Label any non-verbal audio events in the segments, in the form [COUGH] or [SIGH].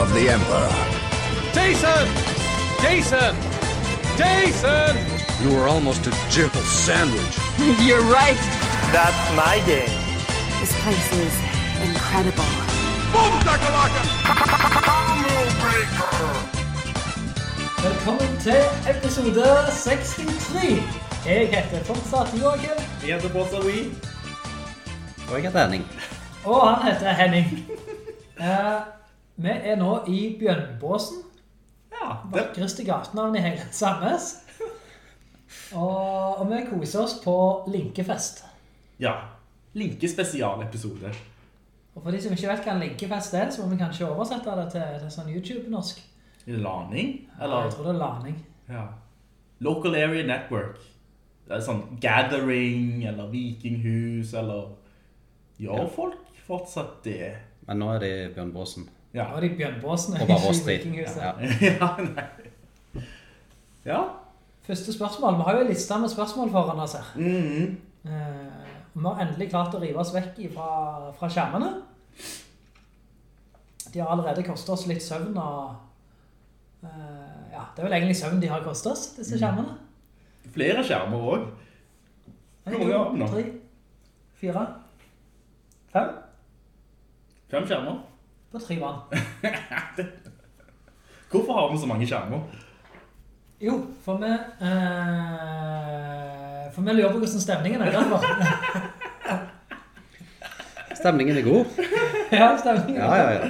of the Emperor. Jason! Jason! Jason! You were almost a jibble sandwich. [LAUGHS] You're right. That's my game. This place is incredible. Velkommen til episode 63. Jeg heter fortsatt Joakim, Jeg heter Bossa Wee. Og jeg heter Henning. [LAUGHS] og han heter Henning. Eh, vi er nå i Bjønnbåsen. Ja, det, vakreste gatenavn i hele Sandnes. Og, og vi koser oss på Linkefest. ja. Linke spesialepisode. Og for de som ikke vet hva en Linkefest er, så må vi kanskje oversette det til, til sånn YouTube-norsk. Laning? Eller, Ja, jeg tror det er laning. ja. Local Area Network. Det er sånn gathering, eller vikinghus, eller Gjør folk fortsatt det? Men nå er det i Bjørn Bråsen. Ja. Nå er det Bjørn Bjørnbåsen, Og ikke. Vikinghuset. Ja. ja. Ja. Første spørsmål. Vi har jo en liste med spørsmål foran oss her. Mhm. Eh, vi har endelig klart å rive oss vekk fra, fra skjermene. De har allerede kostet oss litt søvn, og eh, ja, det er vel egentlig søvn de har kostet oss, disse skjermene. Flere skjermer òg. En, Hvor mange har vi nå? tre, fire, fem, Fem skjermer. På tre vann. Hvorfor har vi så mange skjermer? Jo, for vi, eh, for vi lurer på hvordan stemningen er derfor. [LAUGHS] Stemningen er god. [LAUGHS] ja, stemningen. Ja, ja, ja.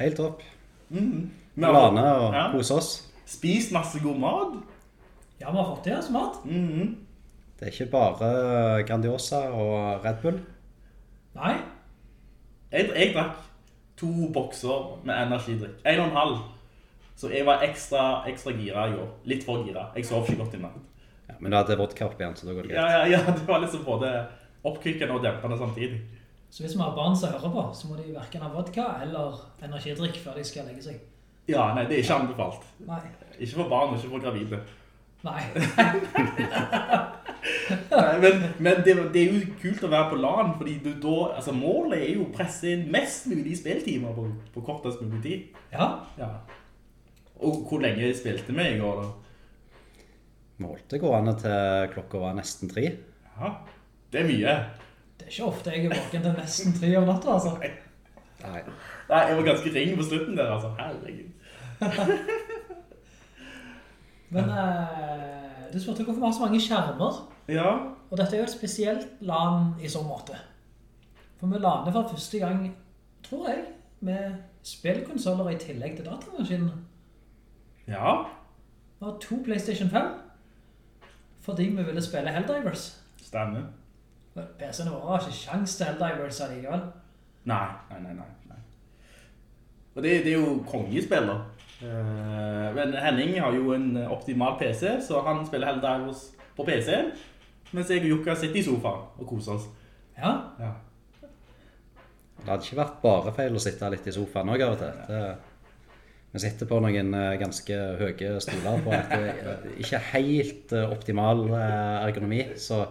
Helt topp. Mm. Lane og Ja. kose oss. spist masse god mat. Ja, vi har fått i oss mat. Mhm. Det er ikke bare Grandiosa og Red Bull. Nei, Jeg, jeg drakk to bokser med energidrikk. En og en halv. Så jeg var ekstra, ekstra gira i går. Litt for gira. Jeg sov ikke godt i natt. Ja, men du hadde vodka opp igjen, så da går det Ja, greit. ja, ja, det var liksom både oppkvikkende og dempende samtidig. så hvis vi har barn som hører på, så må de hverken ha vodka eller energidrikk før de skal legge seg. Ja, nei, det er ikke anbefalt. Nei. Ikke for barn, og ikke for gravide. Nei. [LAUGHS] Nei, men men det, det er jo kult å være på LAN, fordi du da, altså målet er jo å presse inn mest mulig spiltimer på, på kortest mulig tid. Ja, Ja. Og hvor lenge spilte vi i går da? Målte gående til klokka var nesten tre. Ja, det er mye. det er ikke ofte jeg er våken til nesten tre om natta, altså. Nei. Nei, jeg var ganske ring på slutten der, altså. Herregud. [LAUGHS] Men eh, du spurte hvorfor vi har så mange skjermer. Ja, Og dette er jo et spesielt LAN i så måte. For vi laner for første gang, tror jeg, med spillkonsoler i tillegg til datamaskinen. ja, Vi har to PlayStation 5, fordi vi ville spille Helldivers. stemmer. PC-ene våre har ikke sjans til Helldivers allikevel. Nei, nei, nei, nei. nei. Og det, det er jo kongespiller. Eh, men Henning har jo en optimal PC, så han spiller Helldivers på PC-en, mens jeg og Jukka sitter i sofaen og koser oss. Ja, Ja. Det hadde ikke vært bare feil å sitte litt i sofaen òg av og til. Det, vi sitter på noen eh, ganske høye stoler på et ikke helt eh, optimal ergonomi. Så,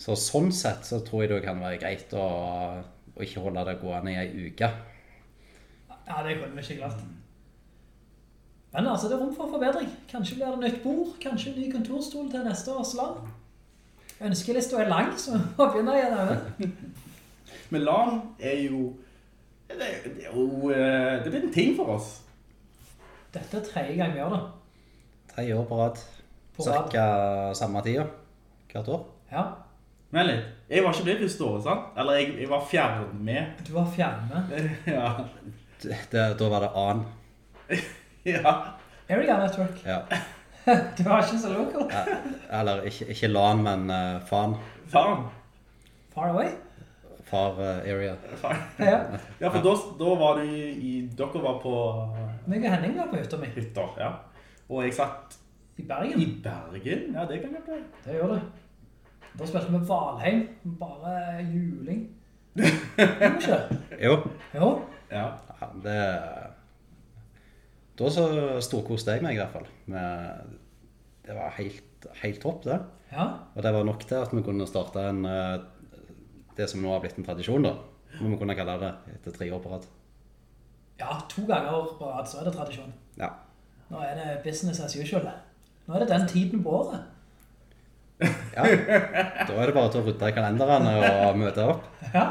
så sånn sett så tror jeg det kan være greit å, å ikke holde det gående i ei uke. ja det kunne vi ikke klart. Men altså, det er rom for forbedring. Kanskje blir det nytt bord, kanskje ny kontorstol til neste års land. Ønskelista er lang, så vi må begynne igjen. Over. Men LAN er jo det, det er jo eh, det blir en ting for oss. Dette er tredje gang vi gjør det. Tre år på rad. Cirka samme tida hvert år. Ja, Men litt, jeg var ikke med første året, sant? Eller jeg, jeg var fjern med. du var fjerne. [LAUGHS] ja. Det, da var det an. [LAUGHS] ja. Area Network. Ja. [LAUGHS] Du var ikke så local. Eh, Eller ikke, ikke LAN, men uh, FAN. Faen. Far away. Far uh, area. Far. Ja. Ja, for da, da var du i, Dere var på Meg og Henning var på hytta mi Hytta, ja. Og jeg satt i Bergen. i Bergen, ja det kan jeg bli. Det gjør det. Da spilte vi Valheim, bare juling. [LAUGHS] Ikke? Jo, Jo. Ja. ja, det Da så storkoste jeg meg i hvert fall. Med, det var helt, helt topp, det. Ja. Og det var nok til at vi kunne starte en eh, det som nå har blitt en tradisjon, da. Må vi kunne kalle det etter tre år på rad. ja, to ganger på rad så er det tradisjon. Ja. Nå er det business as usual. Nå er det den tiden på året. ja. Da er det bare til å rydde i kalenderne og møte opp. Ja.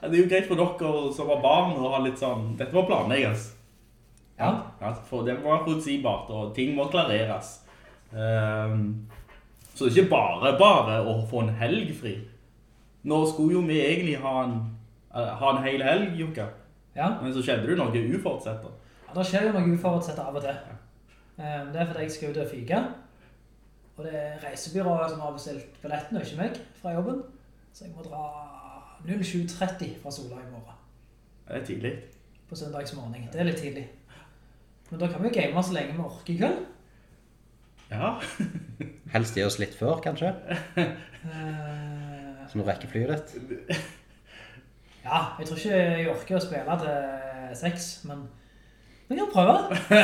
Det er jo greit for dere som var barn og ha litt sånn, dette var planlegges. Ja. Ja, for det var forutsigbart, og ting må klareres. Um, så det er ikke bare bare å få en helg fri. Nå skulle jo vi egentlig ha en, eh, ha en hel helg, Jukka. Ja. Men så skjedde det noe uforutsett. ja, det skjer jo noe uforutsett av og til. Um, Det er fordi jeg skal ut og fyke. Og det er reisebyrået som har bestilt billettene, og ikke meg, fra jobben. Så jeg må dra 07.30 fra Sola i morgen. Det er tidlig. På søndagsmorgen. Det er litt tidlig. Men da kan vi jo game så lenge vi orker i kveld. Ja. [LAUGHS] Helst gi oss litt før, kanskje. Eh, Så vi rekker flyet ditt. Ja, jeg tror ikke jeg orker å spille til seks, men vi kan prøve. [LAUGHS]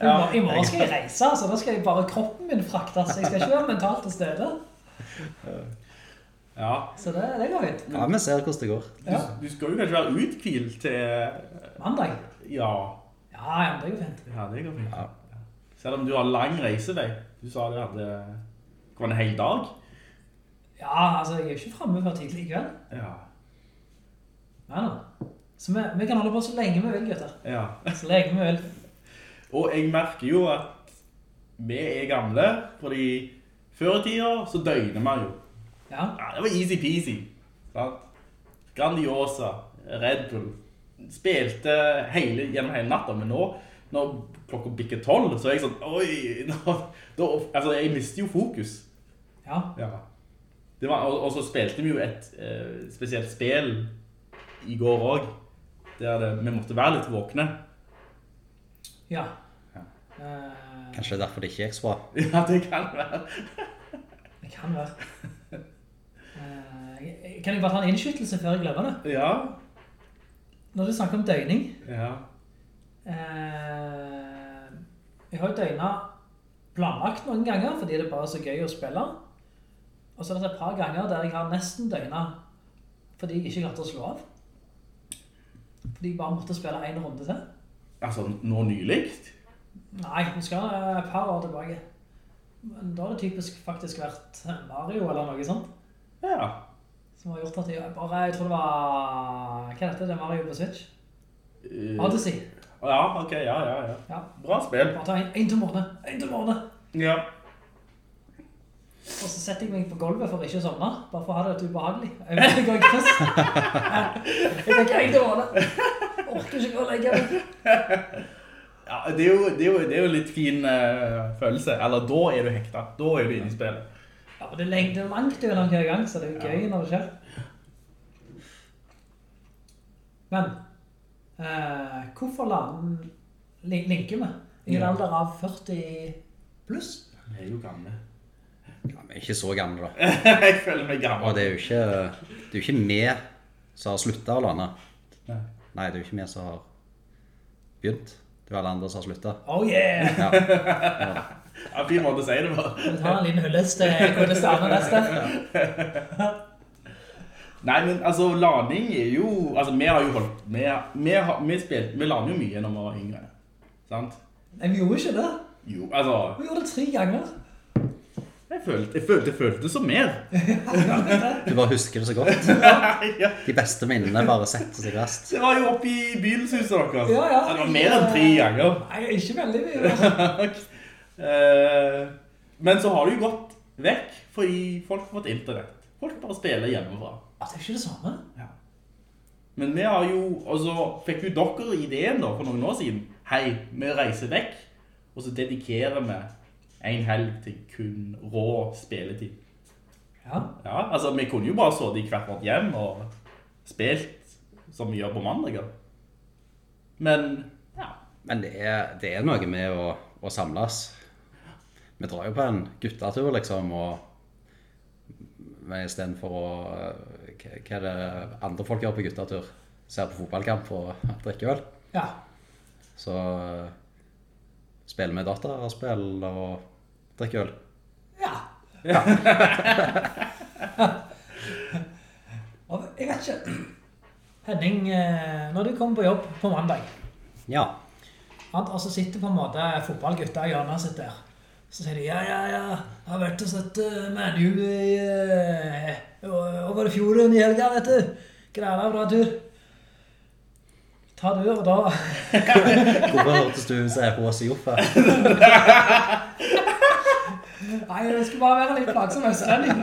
ja, i morgen skal jeg reise, så da skal jeg bare kroppen min fraktes. Jeg skal ikke være mentalt til stede. ja. Så det, det går fint. Ja, vi ser hvordan det går. Ja. Du skal jo kanskje være uthvilt til... Mandag. Ja. Ja, ja, det går fint. Ja, det går fint. Ja. Selv om du har lang reisevei. Du sa det hadde... gått var en hel dag. Ja, altså, jeg er ikke fremme før tidlig i kveld. Ja. Nei, nei. Så vi, vi kan holde på så lenge vi vil, gutter. Ja. Så lenge vi vil. Og jeg merker jo at vi er gamle, fordi før i tida så døgner man jo. Ja, Ja, det var easy peasy. Sant? Grandiosa, Red Bull. Spilte hele, gjennom hele natta, men nå, når klokka bikker tolv, så er jeg sånn, oi, [LAUGHS] nå, da, altså jeg mister jo fokus. ja. Ja. Det var, og, og så spilte vi jo et eh, spesielt spill i går også, der det, vi måtte være litt våkne. ja. Ja. Uh, Kanskje det er derfor det ikke gikk så bra. [LAUGHS] Ja, det kan være. det kan være. [LAUGHS] Uh, kan jeg bare ta en innskytelse før jeg glemmer det? Ja, Når du snakker om døgning, ja. Eh, jeg har jo døgnet planlagt noen ganger, fordi det er bare så gøy å spille. Og så er det et par ganger der jeg har nesten døgnet, fordi jeg ikke klarte å slå av. Fordi jeg bare måtte spille en runde til. Altså, nå nylikt? Nei, vi skal et par år tilbake. Men da har det typisk faktisk vært Mario eller noe sånt, Ja. Som har gjort at jeg bare, jeg tror det var, hva er dette, det er Mario på Switch? Uh, Odyssey. Ja, ok, ja, ja, ja. Ja, Bra spill. bare ta en, en til måned, en til måned. Ja. Og så setter jeg meg på gulvet for ikke å sovne, bare for å ha det litt ubehagelig. Jeg vet ikke hva jeg kryss. Jeg tenker, jeg til det. Orker ikke å legge meg. Ja, det er jo, det er jo, det er jo litt fin uh, følelse. Eller da er du hekta. Da er du inne i spillet. Ja, men det er, lenge, det er langt under hver gang, så det er jo gøy når det skjer. Men, eh, hvorfor la den vi? linke med i en Ja. alder av 40 pluss? Vi er jo gamle. Ja, vi er ikke så gamle, da. [LAUGHS] jeg føler meg gammel. Og det er jo ikke, det er jo ikke vi som har sluttet å låne. Nei. Nei, det er jo ikke vi som har begynt. Det er alle andre som har sluttet. Oh yeah! Ja, [LAUGHS] fin måte å si det på. Tar en liten hyllest til Kurdistan og [LAUGHS] neste. Nei, men altså, lading er jo... Altså, vi har jo holdt... Vi, vi, har, vi, spilt, vi lader jo mye når vi var yngre. Sant? Nei, vi gjorde ikke det. Jo, altså... Vi gjorde det tre ganger. Jeg følte, jeg følte, jeg følte som mer. [LAUGHS] Du bare husker det så godt. [LAUGHS] ja. De beste minnene bare setter seg fast. Det var jo oppe i bydelshuset deres. Ja, ja. Det var mer enn tre ganger. Nei, ikke veldig mye. Eh, Men så har det jo gått vekk, fordi folk har fått internett. Folk bare spiller hjemmefra. Ja, det er ikke det samme. Ja. Men vi har jo, og så fikk jo dere ideen da, for noen år siden. Hei, vi reiser vekk, og så dedikerer vi en helg til kun rå spilletid. Ja. Ja, altså vi kunne jo bare sittet i hvert vårt hjem og spilt som vi gjør på mandager. Men, ja. Men det er, det er noe med å, å samles. Vi drar jo på en guttetur, liksom, og men i stedet for å hva- Hva er det andre folk gjør på guttetur? Ser på fotballkamp og [LAUGHS] drikker øl. Ja. Så eh, spiller vi dataspill og drikker øl. Ja. ja. [LAUGHS] jeg vet ikke. Henning, eh, når du kommer på jobb på mandag, Ja. sant, og så sitter på en måte fotballgutta i hjørnet sitt der, så sier de, ja, ja, ja, jeg har vært og sett uh, Manu i, uh, over fjorden i helga, vet du. Græla bra tur. Ta du, og da... [LAUGHS] Hvorfor hørtes du ut på oss i Joffa? Nei, det skulle bare være litt plagsom østlending.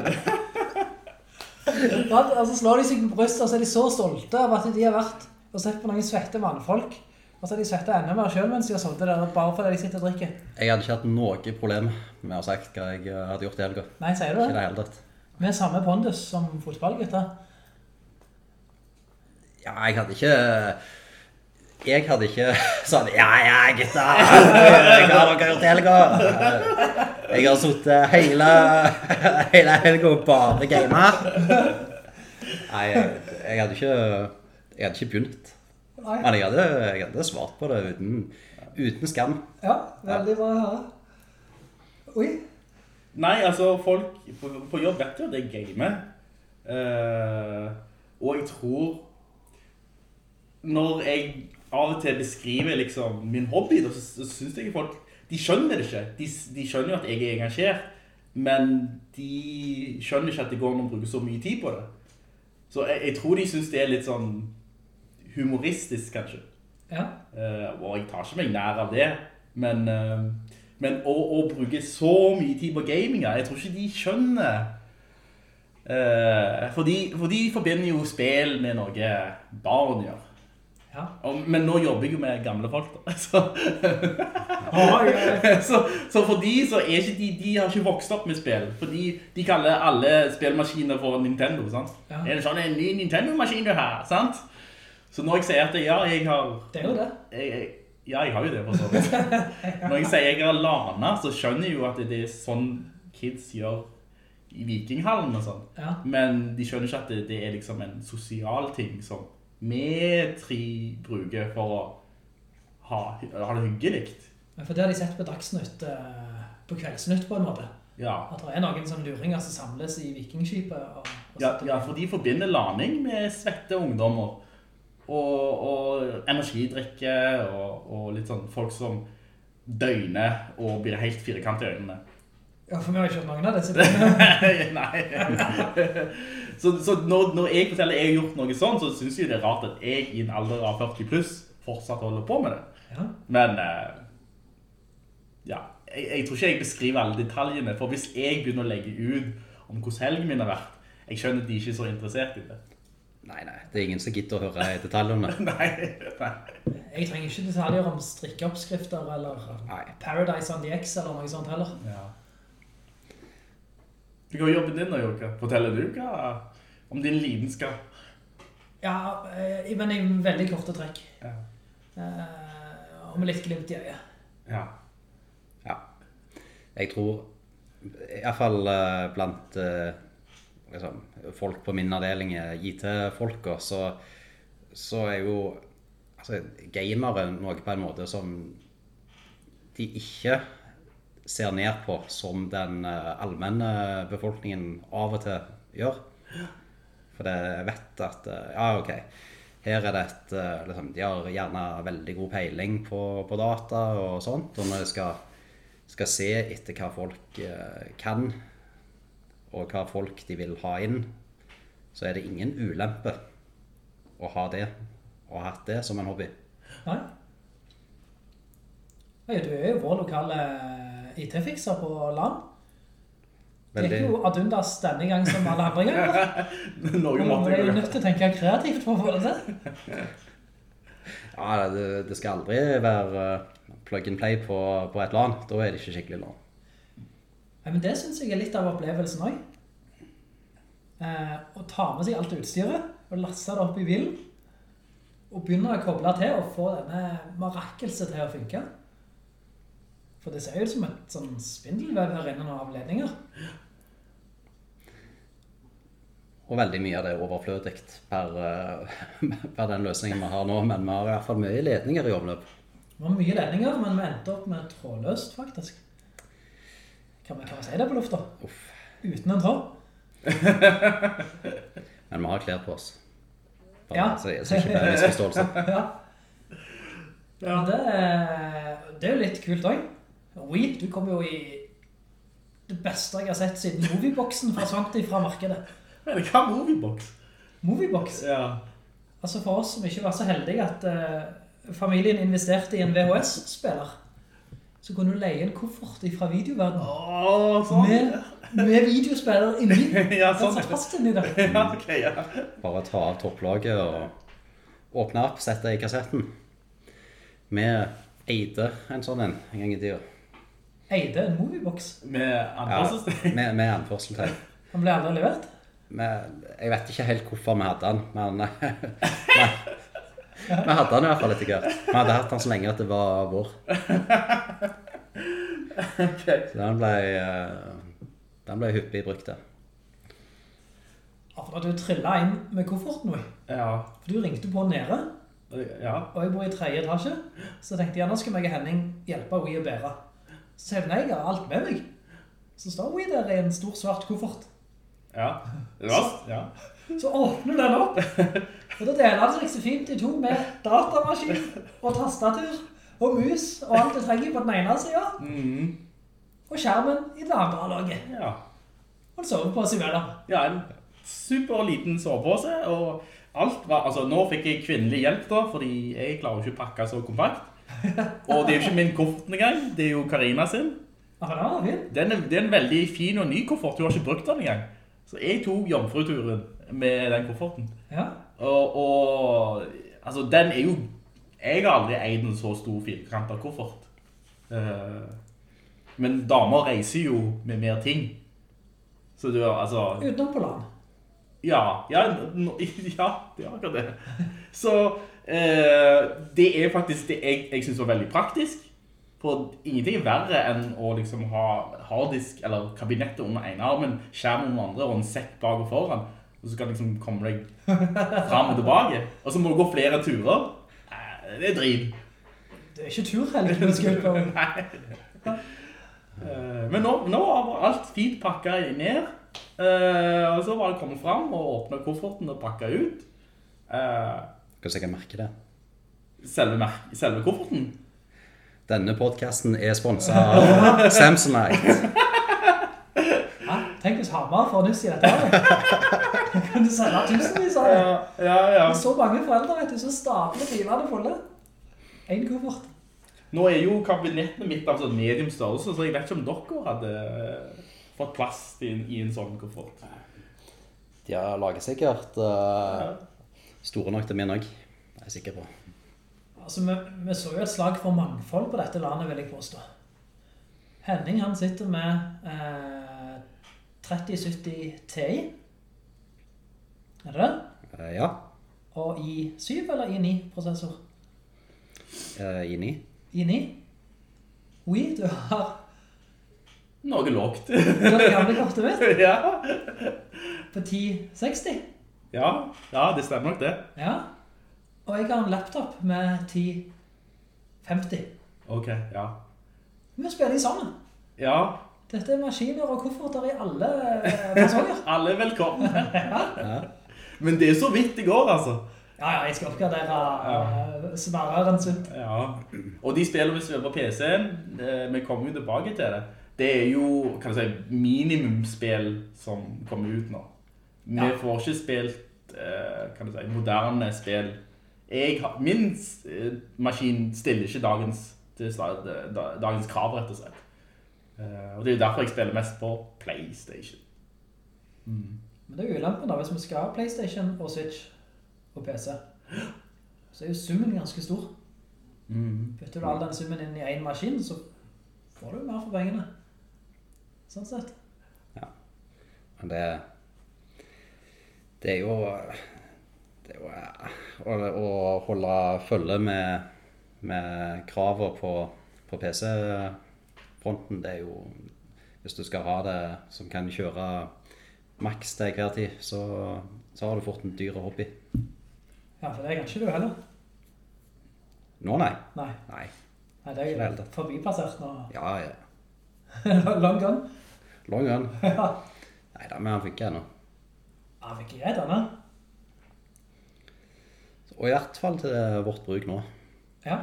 Altså slår de seg på brystet, og så er de så stolte av at de har vært og sett på noen svette mannfolk. Og så har de svettet enda mer selv mens de har sittet der, bare fordi de sitter og drikker. Jeg hadde ikke hatt noe problem med å sagt hva jeg hadde gjort i helga. Nei, sier du Ikke det? det hele tatt. Med samme pondus som fotballgutta? Ja, jeg hadde ikke Jeg hadde ikke [LAUGHS] sånn Ja, ja, gutta! Hva har dere gjort i helga? Jeg har sittet hele, [LAUGHS] hele helga og bare gama. Nei, jeg, jeg hadde ikke Jeg hadde ikke begynt. Nei. Men jeg hadde, jeg hadde svart på det uten, uten skam. Ja, veldig bra å høre. Oi. Nei, altså, folk på, på jobb vet jo at jeg gamer. Uh, og jeg tror Når jeg av og til beskriver liksom min hobby, da, så, så synes jeg folk De skjønner det ikke. De, de skjønner jo at jeg er engasjert, men de skjønner ikke at det går an å bruke så mye tid på det. Så jeg, jeg tror de synes det er litt sånn humoristisk, kanskje. Ja. Uh, og jeg tar ikke meg nær av det, men, uh, men å, å bruke så mye tid på gaminga, jeg tror ikke de skjønner. Uh, for, de, for de forbinder jo spill med noe barn gjør. Ja. Og, men nå jobber jeg jo med gamle folk da, [LAUGHS] så, oh, [LAUGHS] yeah. så, så for de så er ikke de, de har ikke vokst opp med spill, for de, de kaller alle spillmaskiner for Nintendo, sant? Ja. Er det sånn en ny Nintendo-maskin du har, sant? Så når jeg sier at ja, jeg har Det er jo det. jeg, jeg, ja, jeg har jo det for så vidt. [LAUGHS] Når jeg sier jeg har lana, så skjønner jeg jo at det er sånn kids gjør i vikinghallen og sånn. Ja. Men de skjønner ikke at det, det er liksom en sosial ting som vi tre bruker for å ha, ha det hyggelig. Men For det har de sett på Dagsnytt, eh, på Kveldsnytt på en måte. Ja. At det er noen som luringer som samles i vikingskipet. Og, og Ja, ja, for de forbinder laning med svette ungdommer. Og, og energidrikke og, og litt sånn folk som døgner og blir helt firkant i øynene. Ja, for vi har ikke hørt noen av disse. [LAUGHS] Nei. så så når, når jeg forteller jeg har gjort noe sånn, så synes jeg det er rart at jeg i en alder av 40 pluss fortsatt holder på med det. Ja. Men eh, ja, jeg, jeg tror ikke jeg beskriver alle detaljene, for hvis jeg begynner å legge ut om hvordan helgen min har vært, jeg skjønner at de ikke er så interessert i det. Nei, nei, det er ingen som gidder å høre detaljene. [LAUGHS] Nei, nei. Jeg trenger ikke detaljer om strikkeoppskrifter eller Nei. Paradise on the X eller noe sånt heller. Ja. Hva er jobben din da, Jokke? Forteller du hva om din lidenskap? Ja, eh, men i veldig korte trekk. Ja. Eh, og med litt glimt i øyet. Ja. Ja. Jeg tror, i hvert fall eh, blant liksom, folk på min avdeling, er IT-folka, så, så er jo altså, gamere noe på en måte som de ikke ser ned på som den eh, allmenne befolkningen av og til gjør. For jeg vet at eh, ja, ok, her er det et eh, liksom, De har gjerne veldig god peiling på, på data og sånt. Og når de skal, skal se etter hva folk kan, og hva folk de vil ha inn, så er det ingen ulempe å ha det, og ha hatt det som en hobby. Nei? Nei, du er jo vår lokale IT-fikser på land. Det er gikk jo adundas denne gang som alle andre ganger. [LAUGHS] Og måtte jo nødt til å tenke kreativt for å få det til. [LAUGHS] ja, det, det skal aldri være eh, plug and play på, på et LAN. Da er det ikke skikkelig LAN. Nei, men det synes jeg er litt av opplevelsen også. Eh, å ta med seg alt utstyret og lasse det opp i bilen. Og begynne å koble til og få denne marakelset til å funke. For det ser jo ut som et sånn spindelvev her inne av ledninger. Og veldig mye av det er overflødig per, eh, [LAUGHS] per den løsningen vi har nå, men vi har i hvert fall mye ledninger i omløp. Det var mye ledninger, men vi endte opp med trådløst, faktisk. Kan vi, kan vi si det på lufta? Uten en tråd? [LAUGHS] Men vi har klær på oss. Bare, Ja. Så, så ikke bare misforståelse. [LAUGHS] Ja. Men det, er- det er jo litt kult også. Wii, du kom jo i det beste jeg har sett siden Movieboxen forsvant fra markedet. Men hva kan Moviebox. Moviebox. Ja. Altså for oss som ikke var så heldige at uh, familien investerte i en VHS-spiller, så kunne du leie en koffert fra videoverdenen Åh, sånn. med, med videospiller inni. [LAUGHS] Ja, Den sånn. satt fast inni der. [LAUGHS] Ja, ok, ja. Bare ta av topplaget og åpne opp, sette i kassetten. Vi eide en sånn en en gang i tida. Eide en Moviebox. Med Ja, med, med anførselstegn. Han ble aldri levert. Vi- Jeg vet ikke helt hvorfor vi hadde den, men [LAUGHS] vi hadde den i hvert fall etter hvert. Vi hadde hatt den så lenge at det var vår. Så den ble, eh, den ble hyppig brukt, det. Ja, for da du trillet inn med kofferten, nå. Ja. for du ringte på nede, Ja. og jeg bor i tredje etasje, så tenkte jeg, nå skal meg og Henning hjelpe henne å bære. Så hevner jeg, har alt med meg. Så står hun der i en stor svart koffert. Ja. Det var, ja. Så åpner den opp, og da deler det seg så fint i to med datamaskin og tastatur og mus og alt du trenger på den ene siden, Mhm. og skjermen i det andre laget. Ja. Og en sovepose imellom. Ja, en super liten sovepose, og alt var, altså nå fikk jeg kvinnelig hjelp da, fordi jeg klarer ikke å pakke så kompakt. [LAUGHS] Og det er jo ikke min koffert engang, det er jo Karina sin. Ja, den er, det er en veldig fin og ny koffert, hun har ikke brukt den engang. Så jeg tok jomfruturen med den kofferten. Ja. Og, og altså den er jo, jeg har aldri eid en så stor firkantet koffert. Uh, men damer reiser jo med mer ting. Så du, altså... Utenom på land. Ja, ja, no, [LAUGHS] ja, det er akkurat det. Så eh, det er faktisk det jeg, jeg synes var veldig praktisk. For ingenting er verre enn å liksom ha harddisk eller kabinettet under ene armen, skjerm under andre og en sekk bak og foran. Og så skal du liksom komme deg frem og tilbake. Og så må du gå flere turer. Eh, Det er drit. Det er ikke turhelg med på. [LAUGHS] Nei. Men nå, nå var alt fint pakket ned. Eh, Og så var det kommet fram og åpnet kofferten og pakket ut. Eh, Skal sikkert merke det. selve, selve kofferten. Denne podcasten er sponset av Samsonite. [LAUGHS] Ja, tenk hvis Hamar får nyss i dette her. Kan du selge tusenvis av det? ja, ja. Er så mange foreldre, vet du, så stapler bilene fulle. En koffert. Nå er jo kabinettene mitt av sånn medium størrelse, så jeg vet ikke om dere hadde eh, fått plass i en, i en sånn koffert. De har laget sikkert uh, store nok til min òg. Det er jeg sikker på. Altså, vi, vi så jo et slag for mangfold på dette landet, vil jeg påstå. Henning, han sitter med eh, 3070 Ti. Er det det? Eh, ja, Og i7 eller i9-prosessor? uh, inni. i9? Oui, du har, Noe lågt. du har det gamle kortet mitt [LAUGHS] ja. på 1060. ja, ja, det stemmer nok det. Ja. Og jeg har en laptop med 1050. Ok, ja. Vi spiller de sammen. Ja, Dette er maskiner og kofferter i alle personer. [LAUGHS] alle er velkomne. Men det er så vidt det går, altså. Ja, ja, jeg skal oppgradere uh, smarreren sin. Ja, og de spiller vi spiller på PC-en, eh, vi kommer jo tilbake til det. Det er jo, kan du si, minimumsspill som kommer ut nå. Vi Ja. får ikke spilt, eh, kan du si, moderne spill. Jeg har, min eh, maskin stiller ikke dagens, til da- dagens krav, rett og slett. Eh, Og det er jo derfor jeg spiller mest på Playstation. Men det er jo ulempen da, hvis vi skal ha Playstation og Switch og PC, så er jo summen ganske stor. Putter du all den summen inn i en maskin, så får du mer for pengene. Sånn sett. Ja. Men det Det er jo Det er jo å, å holde følge med, med kravene på, på PC-fronten, det er jo Hvis du skal ha det som kan kjøre maks til hver tid, så, så har du fort en dyr hobby. Ja, for det kan ikke du heller. Nå, nei. Nei, Nei. Nei det er jo forbipassert nå. Ja, ja. [LAUGHS] Long gun? Long gun. [LAUGHS] Ja, Nei da, men han funker ennå. Fikk jeg greit denne. Og i hvert fall til vårt bruk nå. Ja.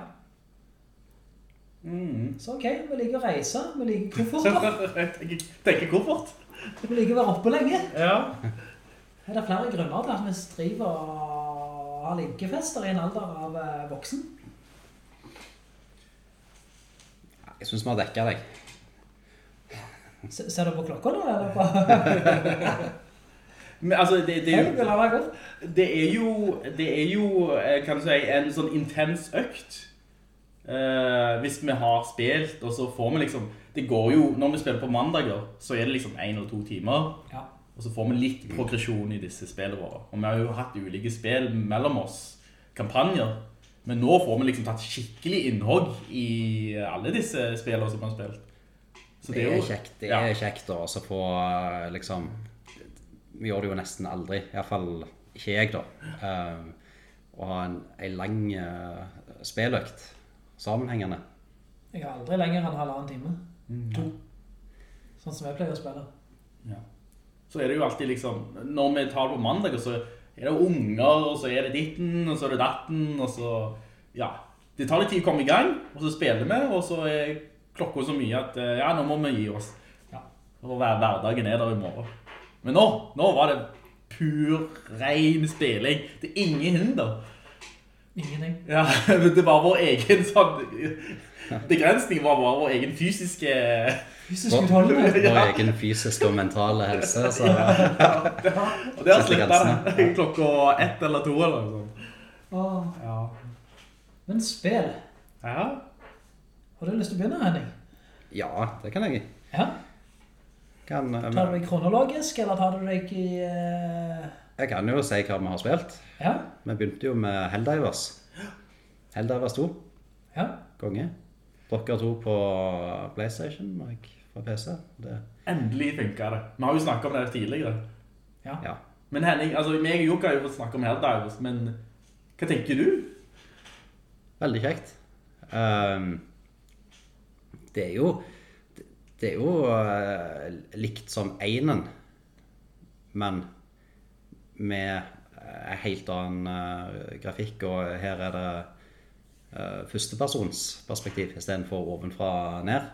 Så ok, vi liker å reise, vi liker [LAUGHS] kofferter, Jeg tenker, tenker koffert. vi liker å være oppe lenge. Ja. Er det flere grunner til at vi driver og har linkefester i en alder av eh, voksen? Jeg synes vi har dekket deg. Ser du på klokka nå, eller [LAUGHS] Men altså, det, det, er jo, det er jo, det er jo, eh, kan du si, en sånn intens økt. Eh, hvis vi har spilt, og så får vi liksom, det går jo, når vi spiller på mandager, så er det liksom en eller to timer. Ja. Og så får vi litt progresjon i disse spillene våre. Og vi har jo hatt ulike spill mellom oss, kampanjer. Men nå får vi liksom tatt skikkelig innhogg i alle disse spillene som vi har spilt. Så Det er kjekt, det ja. er kjekt å også få eh, liksom Vi gjør det jo nesten aldri, iallfall ikke jeg, da. Uh, å ha en, en lang uh, spilløkt sammenhengende. Jeg har aldri lenger enn halvannen time. To. Sånn som jeg pleier å spille. Ja. Så er det jo alltid liksom, når vi tar det på mandag, så er det unger, og så er det ditten, og så er det datten, og så, ja. Det tar litt tid å komme i gang, og så spiller vi, og så er klokka så mye at, eh, ja, nå må vi gi oss. Ja. Og hverdagen er der i morgen. Men nå, nå var det pur, ren spilling. Det er ingen hinder. Ingenting. Ja, [LAUGHS] men det var vår egen sånn, begrensning var bare vår egen fysiske... Fysisk Vår, Vår egen fysiske og mentale helse. Så Og det har slutta klokka ett eller to eller noe sånt. Åh, Ja. Men spill. Ja. Har du lyst til å begynne, Henning? ja, det kan jeg. Ja. Kan, um... Tar du deg kronologisk, eller tar du deg i... eh, jeg kan jo si hva vi har spilt. Ja, Vi begynte jo med Helldivers. Helldivers 2, ja. konge. Dere to på Playstation, og jeg på PC. Det, Endelig funka det. Vi har jo snakket om det tidligere. Ja. ja. Men Henning, altså meg og Jokka har jo fått snakke om Helldivers, men hva tenker du? Veldig kjekt. Um, det er jo Det er jo uh, likt som einen, men med en helt annen eh, grafikk, og her er det uh, førstepersonsperspektiv istedenfor ovenfra og ned.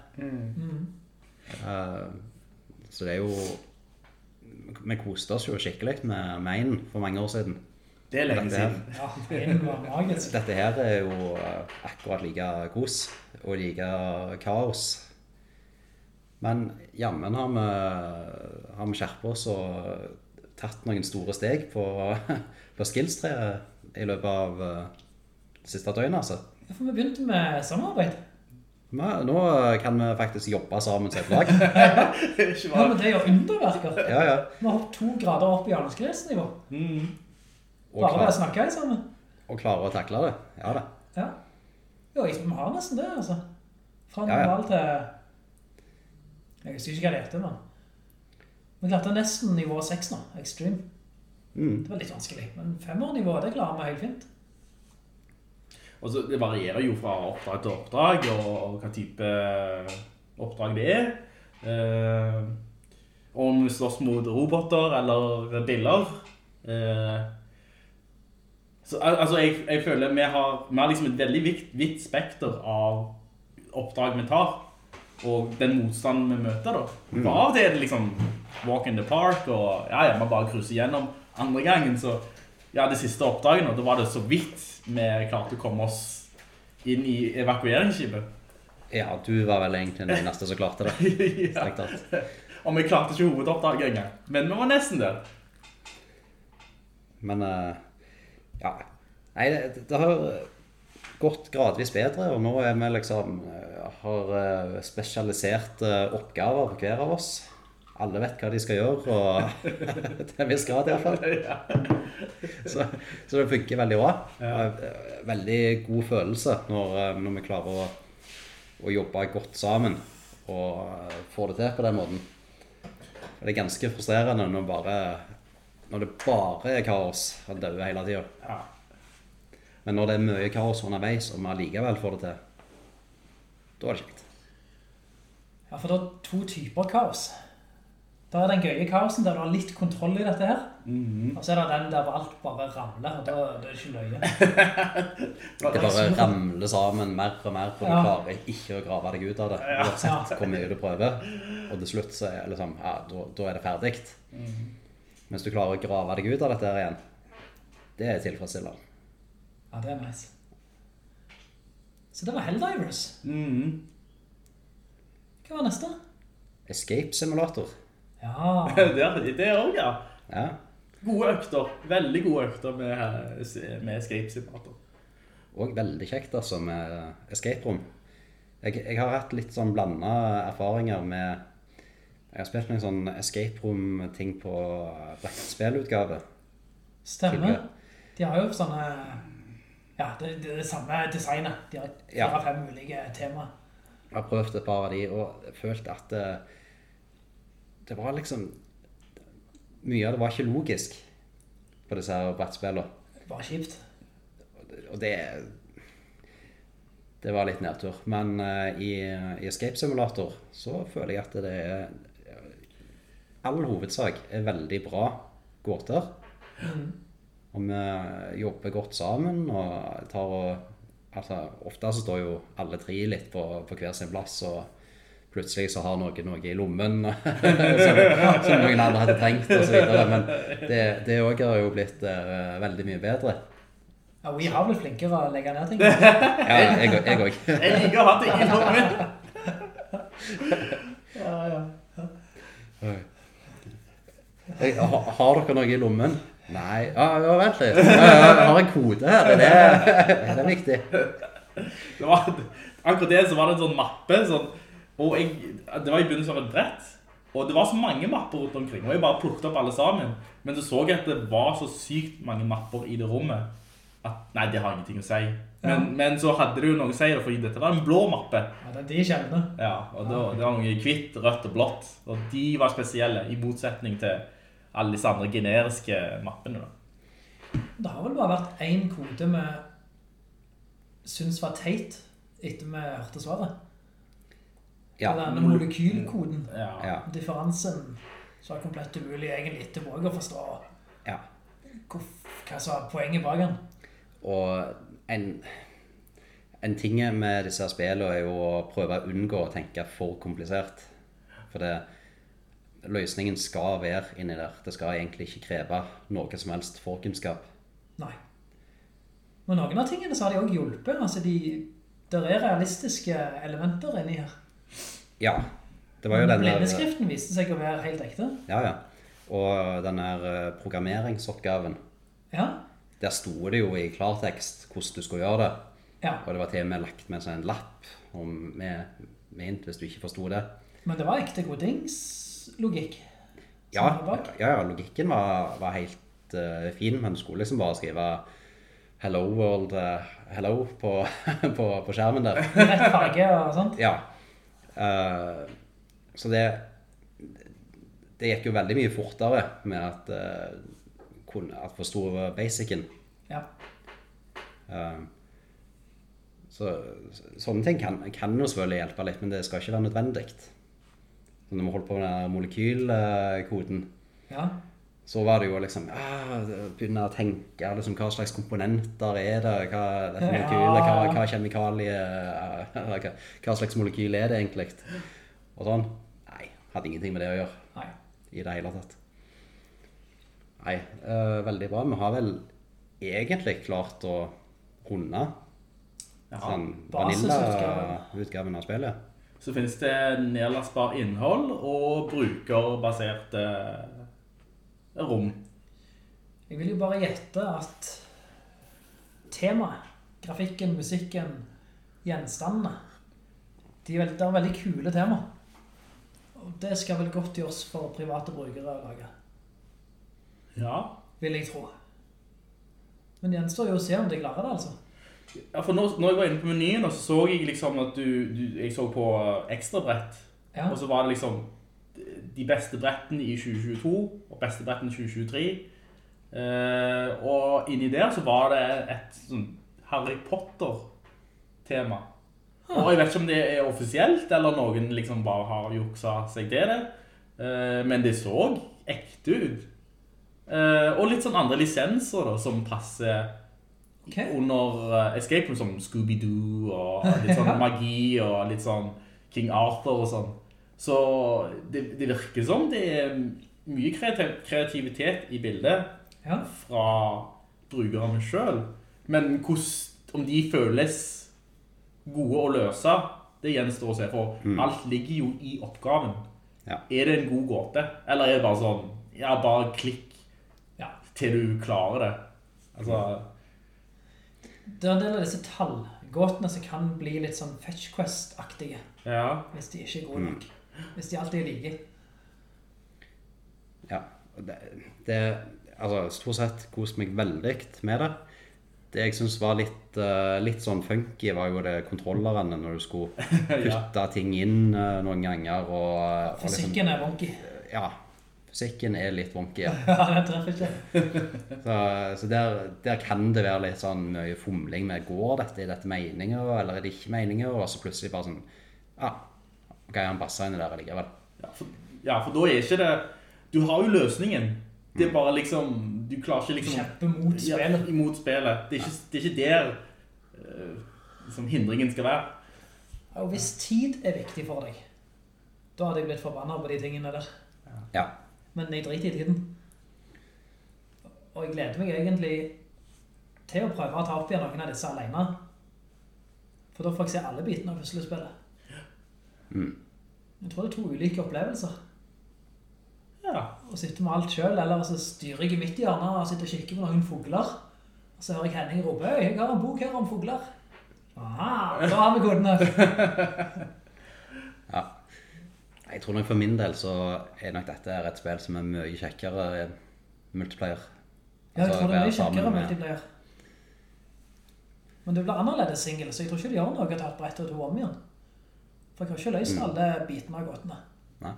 Eh, så det er jo Vi koste oss jo skikkelig med, Maine for mange år siden. Det er lenge siden. Ja. Dette her er jo eh, akkurat like kos og like kaos. Men jammen har vi, har vi skjerpet oss og tatt noen store steg på, [LAUGHS] på skills-treet i løpet av eh, det siste døgnet, altså. Ja, for vi begynte med samarbeid. Men Nå kan vi faktisk jobbe sammen som et lag. [LAUGHS] [LAUGHS] Ja, men det gjør underverker. Ja, ja. Vi har hoppet to grader opp i vanskelighetsnivå. Mm. Bare ved å snakke sammen. og klare å takle det. Ja da. Ja. Jo, vi har nesten det, altså. Fra Ja, ja. til... Jeg husker ikke hva det heter, men... Vi klarte nesten nivå 6 nå, Extreme. Mm. Det var litt vanskelig, men femårnivå, det klarer vi helt fint. Og så det varierer jo fra oppdrag til oppdrag, og, og hva type oppdrag det er. Eh, om vi slåss mot roboter eller biller. Eh, så al- altså, jeg, jeg føler vi har, vi har liksom et veldig vidt, vidt spekter av oppdrag vi tar. Og den motstanden vi møter da. Hva av det er det liksom walk in the park, og ja, ja, man bare cruiser gjennom. Andre gangen så, ja, det siste oppdagen, og da var det så vidt vi klarte å komme oss inn i evakueringsskipet. Ja, du var vel egentlig den eneste som klarte det. [LAUGHS] ja. Og vi klarte ikke hovedoppdraget engang. Men vi var nesten der. Men eh, ja. Nei, det, det har gått gradvis bedre, og nå er vi liksom eh, har eh, spesialiserte oppgaver på hver av oss. Alle vet hva de skal gjøre, og [LAUGHS] til en viss grad i hvert fall. [LAUGHS] så, så det funker veldig bra. Eh, Veldig god følelse når, eh, når vi klarer å, å jobbe godt sammen og eh, få det til på den måten. Det er ganske frustrerende når, bare, når det bare er kaos og dauer hele tida. Ja. Men når det er mye kaos underveis, og vi allikevel får det til, da er det kjekt. Ja, for det er to typer kaos. Da er den gøye kaosen der du har litt kontroll i dette her. Og så er det den der alt bare ramler, og da, da er det ikke løye. [LAUGHS] Det bare ramler sammen mer og mer, og du Ja. klarer ikke å grave deg ut av det. Uansett hvor mye du prøver. Og til slutt så er, liksom, ja, da, da er det ferdig. Mens du klarer å grave deg ut av dette her igjen, det er tilfredsstillende. Ja, det er nice. Så det var Helldivers. Mhm. Hva var neste? Escape Simulator. Ja, [LAUGHS] Det er det òg, ja. Ja. Gode økter. Veldig gode økter med, med Escape Simulator. Og veldig kjekt altså med escape room. Jeg, jeg har hatt litt sånn blanda erfaringer med Jeg har spilt noen sånn escape room-ting på brettspillutgave. stemmer. Tidligere. De har jo sånne... Ja, det, det er det samme designet. De har Ja. fire-fem ulike temaer. Jeg har prøvd et par av de og følt at det, det var liksom Mye av det var ikke logisk på disse her brettspillene. var kjipt. Og det Det var litt nedtur. Men uh, i, i Escape Simulator så føler jeg at det er All hovedsak er veldig bra gåter. Og vi jobber godt sammen og tar og Altså, ofte så står jo alle tre litt på, på hver sin plass, og plutselig så har noen noe i lommen som, [LAUGHS] som noen andre hadde trengt, videre. Men det, òg har jo blitt uh, veldig mye bedre. Ja, vi har blitt flinkere å legge ned ting. [LAUGHS] Ja, jeg òg. Jeg liker å ha ting i lommen. [LAUGHS] Jeg- Har, har dere noe i lommen? Nei. Ja, ja vent litt. Ja, ja, Jeg har en kode her. Er det, er det viktig? Det var, akkurat det så var det en sånn mappe, sånn, og jeg, det var i begynnelsen av et brett, og det var så mange mapper rundt omkring, og jeg bare plukket opp alle sammen. Men så så jeg at det var så sykt mange mapper i det rommet, at nei, det har ingenting å si. Men, men så hadde det jo noe å si, fordi dette var en blå mappe. Ja, det er de kjempene. Ja, og det, det var noe hvitt, rødt og blått, og de var spesielle, i motsetning til alle disse andre generiske mappene. Da. Det har vel bare vært en kode vi syns var teit etter vi hørte svaret. Ja. Denne molekylkoden. Ja. Ja. Differansen så er det komplett umulig egentlig etter å forstå ja. hva som er poenget bak den. Og en, en ting med disse spillene er jo å prøve å unngå å tenke for komplisert. For det, løsningen skal være inni der. Det skal egentlig ikke kreve noe som helst forkunnskap. Nei. Men noen av tingene så har de også hjulpet. Altså de, der er realistiske elementer inni her. Ja, det var jo den der... Blindeskriften viste seg å være helt ekte. Ja, ja. Og den der eh, programmeringsoppgaven, Ja. der sto det jo i klartekst hvordan du skulle gjøre det. ja. Og det var til og med lagt med en sånn lapp om, med, med hint hvis du ikke forstod det. Men det var ekte godingslogikk? Ja, ja, ja logikken var, var helt uh, fin, men du skulle liksom bare skrive Hello World, uh, hello på, [LAUGHS] på, på skjermen der. Rett farge og sånt. Ja. Eh, så det Det gikk jo veldig mye fortere med at uh, at forsto basicen. Ja. Uh, så sånne ting kan, kan jo selvfølgelig hjelpe litt, men det skal ikke være nødvendig. Når vi holdt på med den molekylkoden, Ja. Så var det jo liksom ah, Begynne å tenke liksom, hva slags komponenter er det, hva er dette molekylet, hva, hva kjemikalie hva, hva slags molekyl er det egentlig? Og sånn. Nei, hadde ingenting med det å gjøre Nei. i det hele tatt. Nei, uh, veldig bra. Vi har vel egentlig klart å runde sånn vanilla-utgaven av spillet. Så finnes det nedlastbar innhold og brukerbaserte rom. Jeg vil jo bare gjette at temaet, grafikken, musikken, gjenstandene, de er, veldig, det er veldig kule tema. Og det skal vel godt gjøres for private brukere å lage, Ja. vil jeg tro. Men det gjenstår jo å se om de klarer det, altså. Ja, for når, når jeg var inne på menyen, så så jeg liksom at du, du jeg så på ekstra brett, Ja. og så var det liksom de beste brettene i 2022 og beste brettene i 2023. Uh, og inni der så var det et sånn Harry Potter-tema. Og jeg vet ikke om det er offisielt, eller noen liksom bare har juksa seg til det. Uh, men det så ekte ut. Uh, og litt sånn andre lisenser da, som passer okay. under eh, Escape Room, som Scooby-Doo og litt sånn [LAUGHS] magi og litt sånn King Arthur og sånn. Så det, det virker som det er mye kreativ- kreativitet i bildet Ja. fra brukerne selv. Men om de føles gode å løse, det gjenstår å se, for alt ligger jo i oppgaven. Ja. Er det en god gåte? Eller er det bare sånn, ja, bare klikk Ja. til du klarer det? Altså, Det er en del av disse tallgåtene som kan bli litt sånn Fetch Quest-aktige, ja. hvis de ikke er gode nok. Hvis de alltid er like. Ja, det, det altså stort sett kost meg veldig med det. Det jeg synes var litt, uh, litt sånn funky var jo det kontrollerne når du skulle [LAUGHS] putte ting inn uh, noen ganger og, og liksom, Fysikken er wonky. ja, fysikken er litt wonky. Ja. [LAUGHS] Ja, den treffer ikke. [LAUGHS] Så, så der, der kan det være litt sånn mye fomling med går dette, er dette meninger, eller er det ikke meninger, og så plutselig bare sånn, ja, han passer inn i der likevel. Ja for, ja, for da er ikke det Du har jo løsningen. Det er bare liksom Du klarer ikke liksom Kjempe mot Ja, spillet. imot spillet. Det er ikke, det er ikke der eh, liksom hindringen skal være. Og hvis tid er viktig for deg, da hadde jeg blitt forbannet på de tingene der. Ja, Men jeg driter i tiden. Og jeg gleder meg egentlig til å prøve å ta opp igjen noen av disse alene. For da får jeg se alle bitene av puslespillet. Jeg tror det er to ulike opplevelser. Ja. Å sitte med alt selv, eller så styrer jeg i mitt hjørne og sitter og kikker på noen fugler. Og så hører jeg Henning rope, «Øy, jeg har en bok her om fugler. Aha, da har vi kodene. [LAUGHS] ja. Jeg tror nok for min del så er nok dette et spill som er mye kjekkere multiplayer. Ja, jeg Altså, tror det er mye kjekkere med- multiplayer. Men det blir annerledes single, så jeg tror ikke det gjør noe å ta et brett og to om igjen. For jeg har ikke løst alle bitene av gåtene. Nei.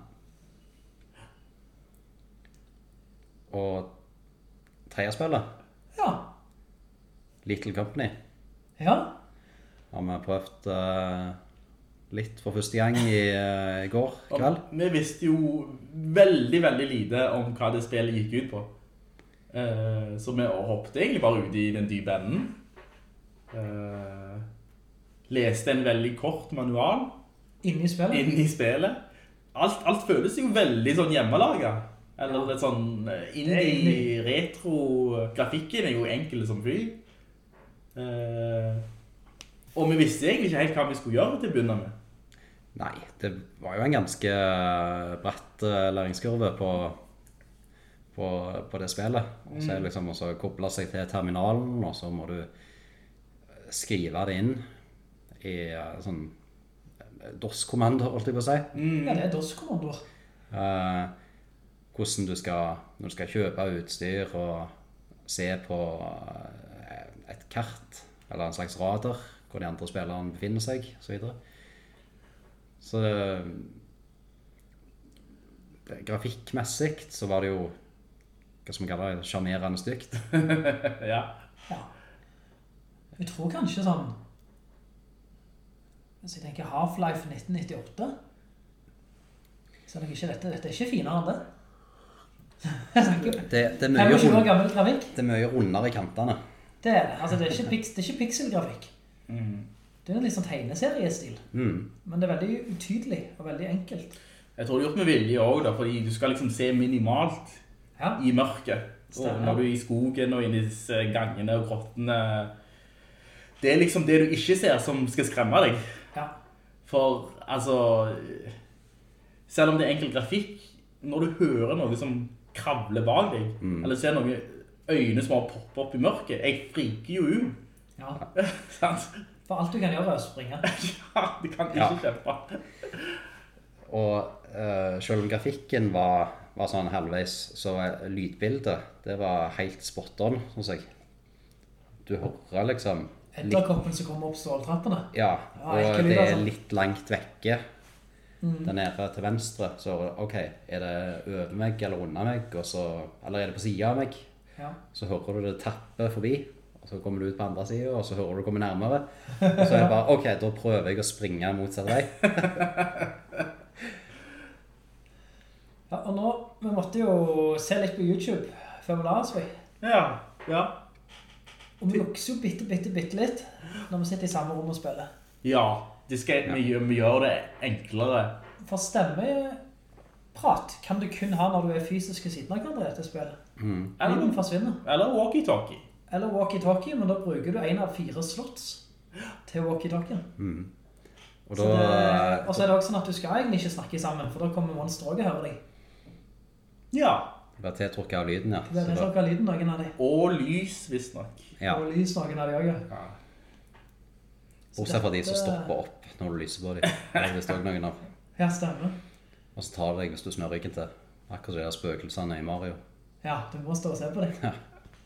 Og tredjespillet? Ja, Little Company, ja, har vi prøvd uh, litt for første gang i, uh, i går kveld. Og vi visste jo veldig, veldig lite om hva det spillet gikk ut på. Uh, så vi hoppet egentlig bare ut i den dype enden. Eh, leste en veldig kort manual inni spillet. Inne i spillet. Alt, alt føles jo veldig sånn hjemmelaget. Eller litt sånn eh, indie, retro. Grafikken er jo enkel som fly. Uh, og vi visste egentlig ikke helt hva vi skulle gjøre til å begynne med. Nei, det var jo en ganske bratt eh, læringskurve på, på, på det spillet. Og så er det liksom å koble seg til terminalen, og så må du skrive det inn i eh, sånn DOS-kommando, holdt jeg på å si. Ja, det er DOS-kommandoer. Uh, hvordan du skal, når du skal kjøpe utstyr og se på eh, et kart, eller en slags radar, hvor de andre spillerne befinner seg, og så. Så det, grafikkmessigt så var det jo, hva skal man kalle det, sjarmerende stygt. [LAUGHS] Ja. Ja. Jeg tror kanskje sånn Hvis jeg tenker Half-Life 1998 Så er det ikke dette Dette er ikke finere enn det. Det, det, er mye 25 år rund, det er mye rundere i kantene. Det er det. Altså det er ikke, piks, det ikke pixelgrafikk. Det er en litt sånn tegneseriestil. Mm. Men det er veldig utydelig Og veldig enkelt. Jeg tror det er gjort med vilje da, fordi du skal liksom se minimalt Ja, i mørket. Og når du er i skogen og i disse gangene og grottene, det er liksom det du ikke ser som skal skremme deg. Ja For, altså, selv om det er enkel grafikk, når du hører noe som kravler bak deg, eller ser noen øyne som har poppet opp i mørket, jeg friker jo ut. Ja, [LAUGHS] Sant? for alt du kan gjøre er å springe [LAUGHS] Ja, du kan Ja. ikke kjempe. Og uh, selv om grafikken var, var sånn halvveis, så lydbildet, det var helt spot on, syns jeg. du hører liksom litt, Etterkoppen som kommer opp ståltrappene. ja, Ja, og ja, lyd, det er altså. litt langt vekke. Der nede til venstre, så ok, er det over meg eller under meg, og så, eller er det på siden av meg? Ja. Så hører du det tappe forbi, og så kommer du ut på andre sida, og så hører du det komme nærmere. Og så er det bare, ok, da prøver jeg å springe motsatt vei. [LAUGHS] ja, og nå, vi måtte jo se litt på YouTube før vi la oss, vi. Ja, ja. Og vi vokser jo bitte, bitte, bitte litt når vi sitter i samme rom og spiller. Ja, det skal, vi, gjør, vi gjør det enklere. For stemmeprat kan du kun ha når du er fysisk i siden av hverandre etter spillet. Mm. Eller, forsvinner. eller walkie-talkie. Eller walkie-talkie, men da bruker du en av fire slots til walkie-talkien. Og Så det- Og så er det også sånn at du skal egentlig ikke snakke sammen, for da kommer monster også og hører deg. Ja, det var tiltrukket av lyden, ja. Det er det da, lyden noen av de. og lys, visstnok. ja. Og lys noen av de også. Ja. Bortsett fra de som stopper opp når du lyser på dem. Det er visst også noen av. Ja, stemmer. Og så tar det deg hvis du snør ryggen til. Akkurat som de der spøkelsene i Mario. Ja, du må stå og se på dem. Ja.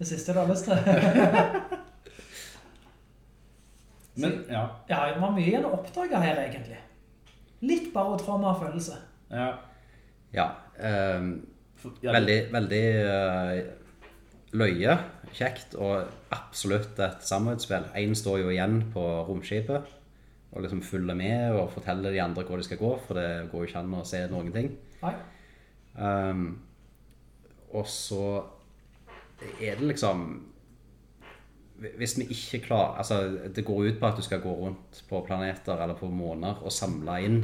Det siste du har lyst til. [LAUGHS] Men, ja. Ja, det var mye igjen å oppdage her, egentlig. Litt bare utformet av følelse. ja. Ja, ehm, ja, veldig, veldig uh, løye, kjekt, og absolutt et samarbeidsspill. En står jo igjen på romskipet, og liksom følger med og forteller de andre hvor de skal gå, for det går jo ikke an å se noen ting. Nei. Ehm, og så er det liksom Hvis vi ikke klarer Altså, det går ut på at du skal gå rundt på planeter eller på måner og samle inn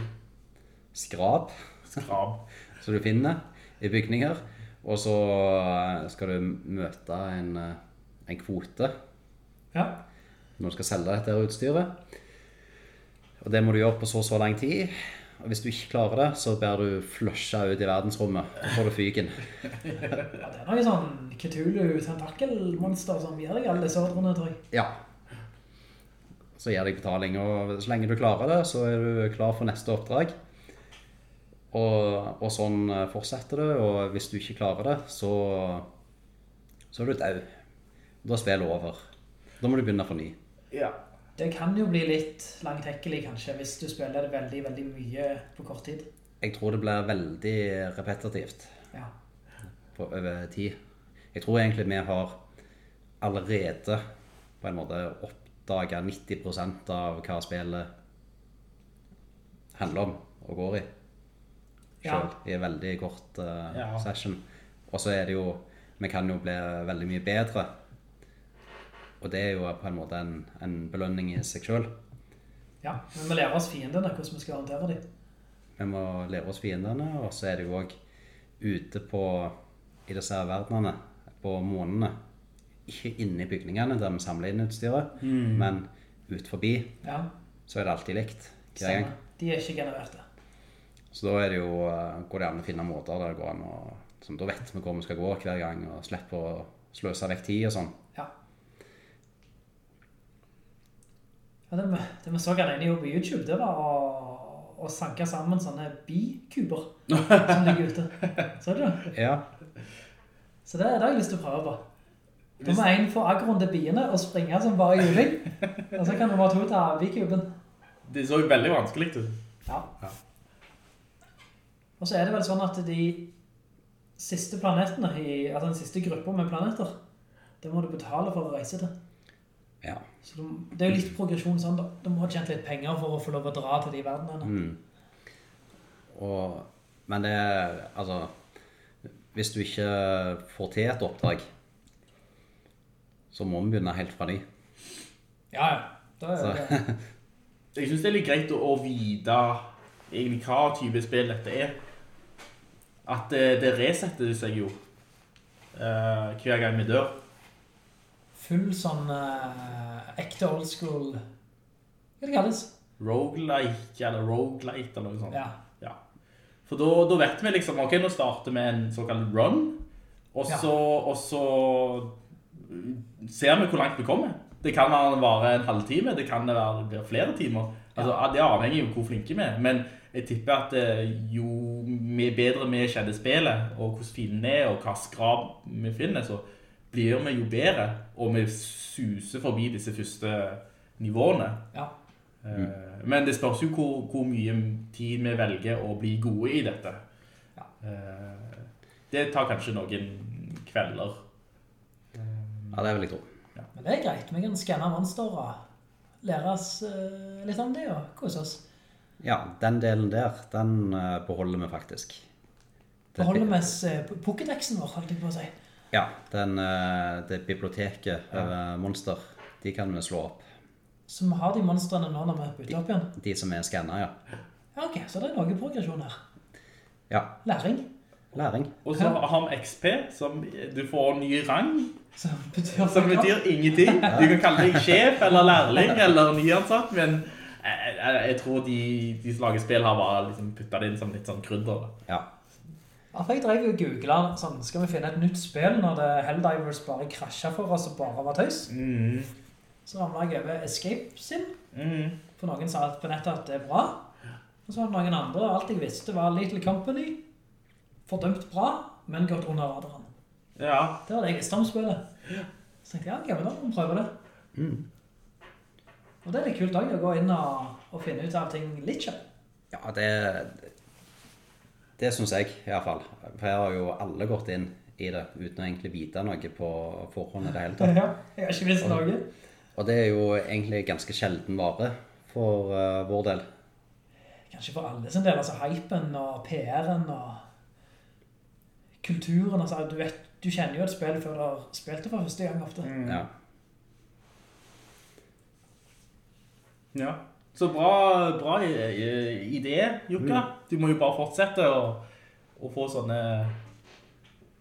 skrap Skrab. [LAUGHS] som du finner i bygninger. Og så eh, skal du møte en, eh, en kvote Ja. når du skal selge dette utstyret. Og det må du gjøre på så og så lang tid. Og hvis du ikke klarer det, så blir du flusha ut i verdensrommet. Og får du fyken. [LAUGHS] ja, det er noe sånn Cthulhu-tentakelmonster som gir deg alle disse ordrene, tror jeg. Ja. Så gir deg betaling. Og så lenge du klarer det, så er du klar for neste oppdrag. Og, og sånn eh, fortsetter det. Og hvis du ikke klarer det, så, så er du død. Da er spillet over. Da må du begynne på ny. Ja. Det kan jo bli litt langtekkelig, kanskje, hvis du spiller det veldig, veldig mye på kort tid. Jeg tror det blir veldig repetitivt Ja. på, over tid. Jeg tror egentlig vi har allerede på en måte oppdaga 90 av hva spillet handler om og går i. Ja. I en veldig kort uh, Ja. session. Og så er det jo Vi kan jo bli veldig mye bedre. Og det er jo på en måte en, en belønning i seg sjøl. ja. Men vi lærer oss fiendene, hvordan vi skal håndtere dem. Vi må lære oss fiendene, og så er det jo òg ute på i disse verdenene, på månene. Ikke inne i bygningene der vi samler inn utstyret, men ut forbi Ja, så er det alltid likt hver gang. De er ikke genererte. Så da er det jo, eh, går det an å finne måter der det går an å som Da vet vi hvor vi skal gå hver gang, og slipper å sløse vekk tid og sånn. Ja. Ja, det, vi, det vi så alene gjorde på YouTube, det var å, å sanke sammen sånne bikuber som ligger ute. Så du det? Ja, Så det, det har jeg lyst til å prøve på. Da må en få aggroen til biene og springe som bare juling. Og så kan nummer to ta bikuben. Det så jo veldig vanskelig ut. Ja. Ja. Og så er det vel sånn at de siste planetene, i, altså den siste gruppa med planeter, det må du betale for å reise til. ja. Så du, det er jo litt progresjon sånn da. Du må ha tjent litt penger for å få lov å dra til de verdenene. Og, men det er altså Hvis du ikke får til et oppdrag, så må vi begynne helt fra ny. Ja, ja. Det er [LAUGHS] det. Jeg synes det er litt greit å, å vite egentlig hva type spill dette er. At det, det resetter seg jo eh, hver gang vi dør. Full sånn eh, ekte old school Hva det kalles? Roguelike eller roguelite eller noe sånt. Ja. Ja. For da, da vet vi liksom, ok, nå starter vi en såkalt run, og Ja. så, og så ser vi hvor langt vi kommer. Det kan være vare en halvtime, det kan være flere timer. Altså, Det avhenger jo hvor flinke vi er, men jeg tipper at eh, jo bedre vi kjenner spillet, og hvordan fienden er, og hva skrap vi finner, så blir vi jo bedre, og vi suser forbi disse første nivåene. Ja. Mm. Men det spørs jo hvor, hvor mye tid vi velger å bli gode i dette. Ja. Eh, Det tar kanskje noen kvelder. Ja, det vil jeg tro. Men det er greit. Vi kan skanne monstre, og lære oss eh, litt om det og kose oss. Ja, den delen der, den eh, beholder vi faktisk. Det- Beholder vi eh, Pokédexen vår, holdt jeg på å si. Ja, den, eh, det biblioteket over monster, de kan vi slå opp. Så vi har de monstrene nå når vi bytter opp igjen. De som er skannet, ja. Ja, ok. Så det er noe progresjon her. Ja, Læring. læring. Og så har vi XP, som du får ny rang, Som betyr, som betyr ingenting. Du kan kalle deg sjef eller lærling [LAUGHS] eller nyansatt, men jeg, jeg, jeg tror de, de som lager spill har bare liksom puttet det inn som litt sånn krydder. Ja. Ja, for jeg drev jo og googlet sånn, skal vi finne et nytt spill når det Helldivers bare krasjet for oss og bare var tøys? Mhm. Så ramlet jeg over Escape Sim, Mm. for noen sa på nettet at det er bra. Og så var det noen andre, alt jeg visste var Little Company, fordømt bra, men gått under radaren. Ja, Det var det jeg visste om spillet. Så tenkte jeg, ja, okay, da må vi prøve det. Og det er litt kult òg, å gå inn og, og finne ut av ting litt sjøl. Ja, det, det synes jeg i hvert fall. For jeg har jo alle gått inn i det uten å egentlig vite noe på forhånd i det hele tatt. [LAUGHS] Ja, jeg har ikke visst noe. Og det er jo egentlig ganske sjelden vare for uh, vår del. Kanskje for alle sin del, altså hypen og PR-en og kulturen, altså du, vet, du kjenner jo et spill før du har spilt det for første gang ofte. Ja. Ja. Så bra, bra i- i- idé, Jukka. Du må jo bare fortsette å, å få sånne...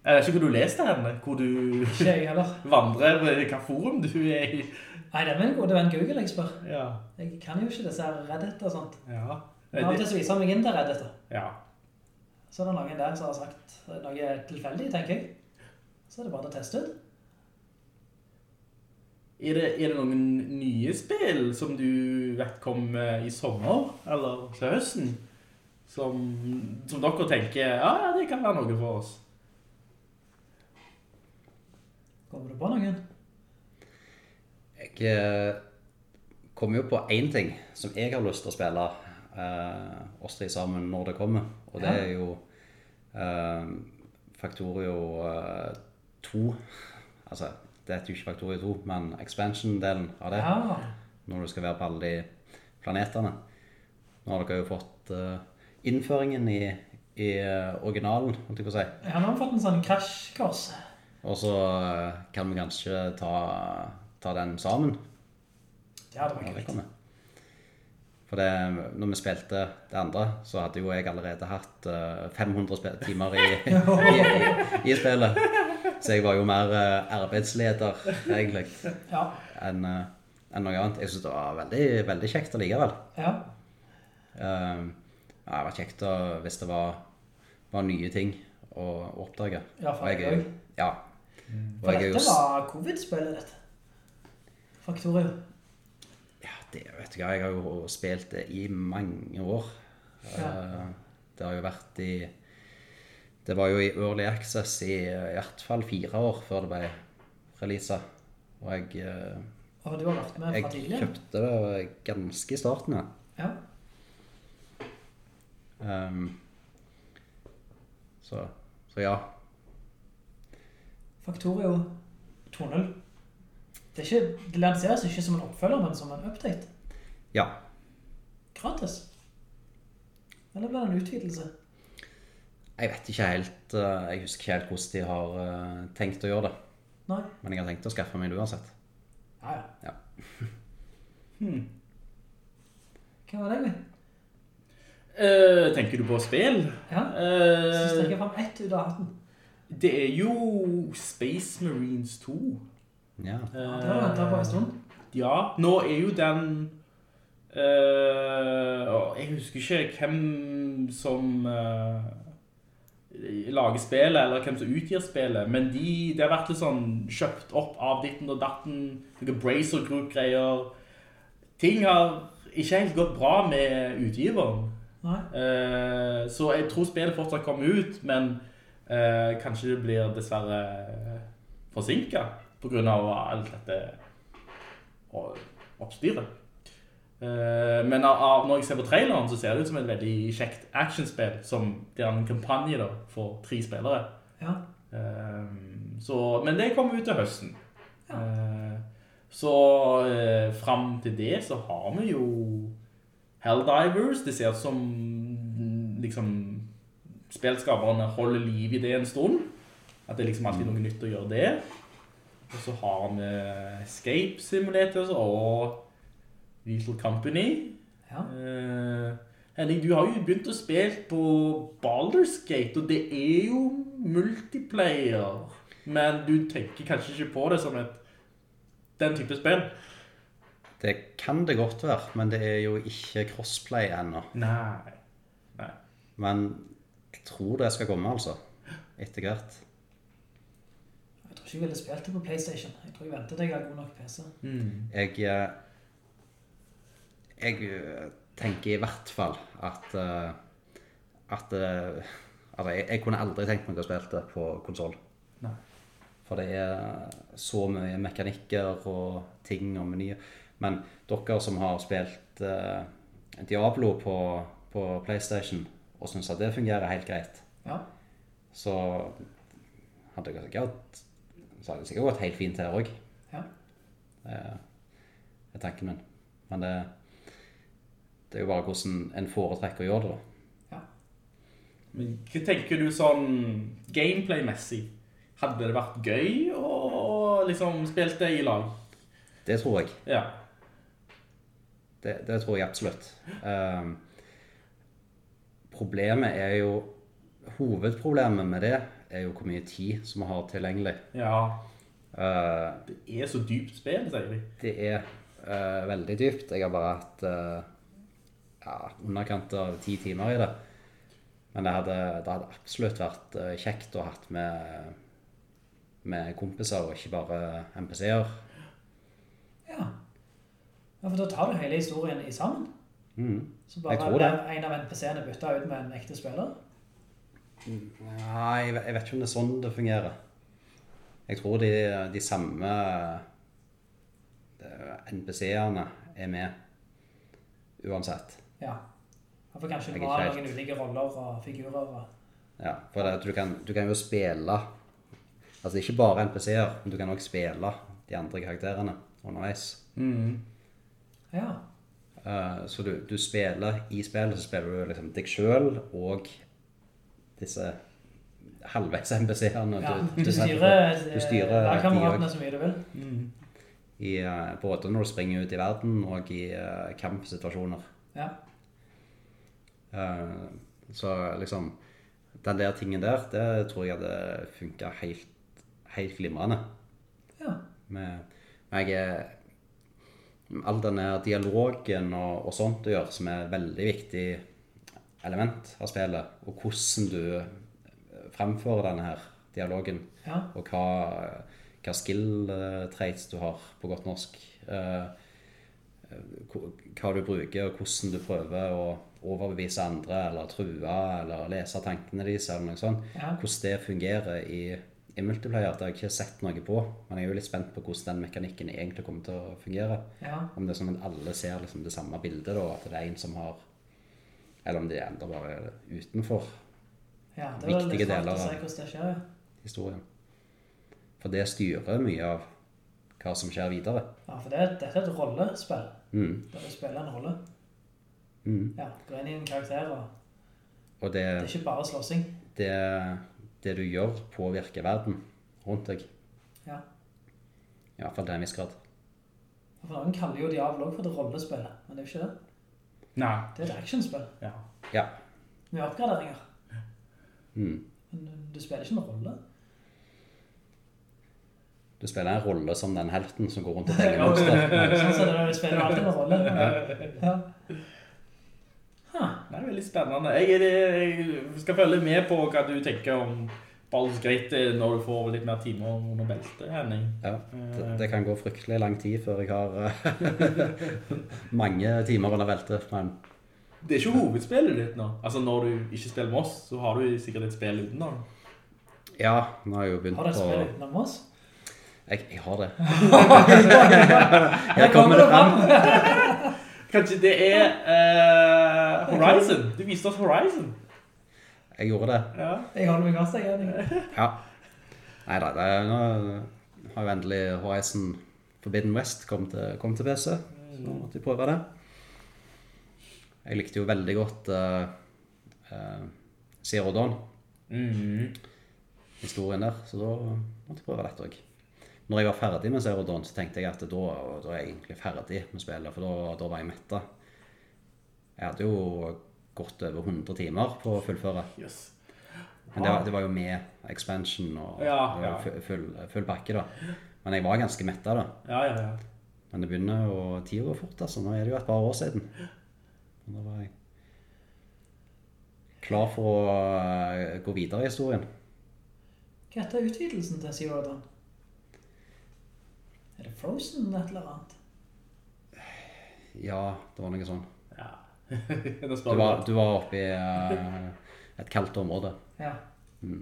Jeg vet ikke hvor du leste henne, hvor du [LAUGHS] vandrer, hva forum du er i. Nei, det er det gode venn Google jeg spør. Ja, Jeg kan jo ikke disse Reddit og sånt. ja. Men av og til så viser han meg inn til Reddit. Ja, Så er det noen der som har sagt noe tilfeldig, tenker jeg. Så er det bare å teste ut. Er det, er det noen nye spill som du vet kom eh, i sommer, eller til høsten, som, som dere tenker, ja, ja, det kan være noe for oss? Kommer du på noen? Jeg eh, kommer jo på én ting som jeg har lyst til å spille eh, oss tre sammen når det kommer. Og det er jo eh, Factorio eh, 2. Altså, det heter jo ikke Faktorie 2, men expansion-delen av det. Ja, Når du skal være på alle de planetene. Nå har dere jo fått uh, innføringen i, i eh, originalen, holdt jeg på å si. nå har vi fått en sånn krasjkurs. Og så uh, kan vi kanskje ta, ta den sammen. Det når det kult. For det, når vi spilte det andre, så hadde jo jeg allerede hatt uh, 500 spe- timer i, [LAUGHS] i, i, i spillet. Så jeg var jo mer eh, arbeidsleder, egentlig, Ja, enn eh, enn noe annet. Jeg synes det var veldig, veldig kjekt allikevel. ja. Uh, ja, det var kjekt å, hvis det var, var nye ting å oppdage. Ja, for Og jeg jo- Ja. For jeg er dette var covid-spillet ditt. faktorium. Ja, det vet du hva. jeg har jo spilt det i mange år. Ja. Det har jo vært i Det var jo i Early Access i i hvert fall fire år før det ble releasa. Og jeg, eh, Og du har vært med fra jeg tidligere. kjøpte det ganske i starten, ja. Um, så, så ja. Faktorio 2.0. Det, ikke, det lanseres ikke som en oppfølger, men som en update. Ja. Gratis. Eller blir det en utvidelse? Jeg vet ikke helt eh, Jeg husker ikke helt hvordan de har eh, tenkt å gjøre det. Nei. Men jeg har tenkt å skaffe meg det uansett. Ja, ja. Ja. [LAUGHS] Hva var det egentlig? Uh, tenker du på spill? Ja. Uh, Så strekker jeg fram ett ut av hatten. det er jo Space Marines 2. Ja. Ja, det har jeg ventet på en stund. Ja, nå er jo den uh, Jeg husker ikke hvem som eh, lager spillet, eller hvem som utgir spillet, men de, det har vært litt sånn kjøpt opp av ditten og datten, noen Bracer Group-greier. Ting har ikke helt gått bra med utgiveren. Eh, så jeg tror spillet fortsatt kommer ut, men uh, kanskje det blir dessverre forsinket på grunn av alt dette oppstyret. Eh, men når jeg ser på traileren, så ser det ut som et veldig kjekt actionspill, som det er en kampanje da, for tre spillere. Ja. Eh, så, men det kommer ut til høsten. Ja. Eh, så frem til det så har vi jo Helldivers. Det ser ut som liksom spillskaperne holder liv i det en stund. At det er liksom alltid noe nytt å gjøre det. Og så har vi Escape Simulators og Lethal Company. Ja. Uh, Henning, du har jo begynt å spille på Baldur's Gate, og det er jo multiplayer. Men du tenker kanskje ikke på det som et, den type spill? Det kan det godt være, men det er jo ikke crossplay ennå. Nei. Nei. Men jeg tror det skal komme, altså. Etter hvert. Jeg tror ikke jeg ville spilt det på Playstation. Jeg tror jeg venter til jeg har god nok PC. Jeg, eh, jeg eh, tenker i hvert fall at eh, at eh, altså jeg, jeg kunne aldri tenkt meg å spille det på konsoll. For det er så mye mekanikker og ting og menyer. Men dere som har spilt uh, Diablo på, på PlayStation og syns at det fungerer helt greit, Ja. så hadde det sikkert, så hadde det sikkert gått helt fint her òg. Ja. Det er tanken min. Men det, det er jo bare hvordan en foretrekker å gjøre det, da. Ja. Men hva tenker du sånn gameplay-messig? Hadde det vært gøy å liksom spilt det i lag? Det tror jeg. Ja. Det, det tror jeg absolutt. Um, problemet er jo Hovedproblemet med det er jo hvor mye tid som vi har tilgjengelig. ja. Uh, Det er så dypt spill, sier de. det er uh, veldig dypt. Jeg har bare hatt uh, ja, underkant av ti timer i det. Men det hadde, det hadde absolutt vært eh, kjekt å hatt med, med kompiser, og ikke bare MPC-er. Ja. ja, for da tar du hele historien i sammen. Mm. Så bare Jeg tror det. en av NPC-ene bytta ut med en ekte spiller. Nei, jeg vet ikke om det er sånn det fungerer. Jeg tror de, de samme eh, NPC-ene er med uansett. Ja. Ja, For kanskje helt- noen ulike roller og figurer. Og... Ja, for det, du, kan, du kan jo spille Altså ikke bare NPC-er, men du kan også spille de andre karakterene underveis. Ja. Uh, så du, du spiller i spillet, så spiller du liksom deg sjøl og disse halvveis NPC-ene. ja. Du, Du, du, styrer, du styrer lagkameratene så mye du vil. i, eh, både når du springer ut i verden og i uh, kampsituasjoner. Ja. Eh, så liksom Den der tingen der, det tror jeg hadde funka helt, helt glimrende. ja. Med, jeg, all denne dialogen og, og sånt du gjør, som er et veldig viktig element av spillet, og hvordan du eh, fremfører denne her dialogen, Ja. og hva, hva skill eh, traits du har på godt norsk, hvor- hva du bruker, og hvordan du prøver å overbevise andre, eller true, eller lese tankene deres, eller noe sånt. Ja. Hvordan det fungerer i, i multiplayer, det har jeg ikke sett noe på, men jeg er jo litt spent på hvordan den mekanikken egentlig kommer til å fungere. ja. Om det er sånn at alle ser liksom det samme bildet, da, at det er en som har Eller om de ender bare utenfor ja. Det Viktige deler av- se hvordan det skjer. ja. historien. For det styrer mye av hva som skjer videre. Ja, for det, dette er et rollespill. Mm. Der du spiller en rolle. Mm. Ja, går inn i en karakter, og Og det er ikke bare slåssing. det, det du gjør, påvirker verden rundt deg. Ja. I hvert fall til en viss grad. For noen kaller jo Diablo for et rollespill, men det er jo ikke det. Nei. Det er et actionspill. Ja. Ja. Med oppgraderinger. Mm. Men du spiller ikke en rolle. Du spiller en rolle som den helten som går rundt og [LAUGHS] tenger monster. Sånn som det er, du spiller alltid en rolle. Ja. Det er veldig spennende. Jeg, er, jeg skal følge med på hva du tenker om Baldur's Gate når du får litt mer timer under beltet, Henning. Ja, det, det kan gå fryktelig lang tid før jeg har eh, [LAUGHS] mange timer under beltet. Men Det er ikke hovedspillet ditt nå. Altså Når du ikke spiller med oss, så har du sikkert et spill utenom. ja, nå har jeg jo begynt Har du et spill på utenom oss? Jeg, jeg har det. [LAUGHS] Her kommer det fram. [LAUGHS] Kanskje det er uh, Horizon? Du viste oss Horizon. Jeg gjorde det. Ja. Jeg holder meg fast, jeg. [LAUGHS] Ja. Nei da, er- nå har jo endelig Horizon Forbidden West kommet til, kom til PC, så nå måtte vi prøve det. Jeg likte jo veldig godt uh, Zero Dawn, Mhm. historien der, så da måtte jeg prøve dette også. Når jeg var ferdig med Serodon, så tenkte jeg at da, da er jeg egentlig ferdig med spillet, for da, da var jeg metta. Jeg hadde jo gått over 100 timer på å fullføre. Yes. Men det var, det var jo med expansion og Ja, ja. full, full pakke da. Men jeg var ganske metta da. Ja, ja, ja. Men det begynner å tida går fort, altså. Nå er det jo et par år siden. Men da var jeg klar for å eh, gå videre i historien. Hva heter utvidelsen til Zero Dawn? Er det Frozen et eller annet? Ja, det var noe sånn. ja. [LAUGHS] Du var, du var oppe i uh, et kaldt område. Ja. Mhm.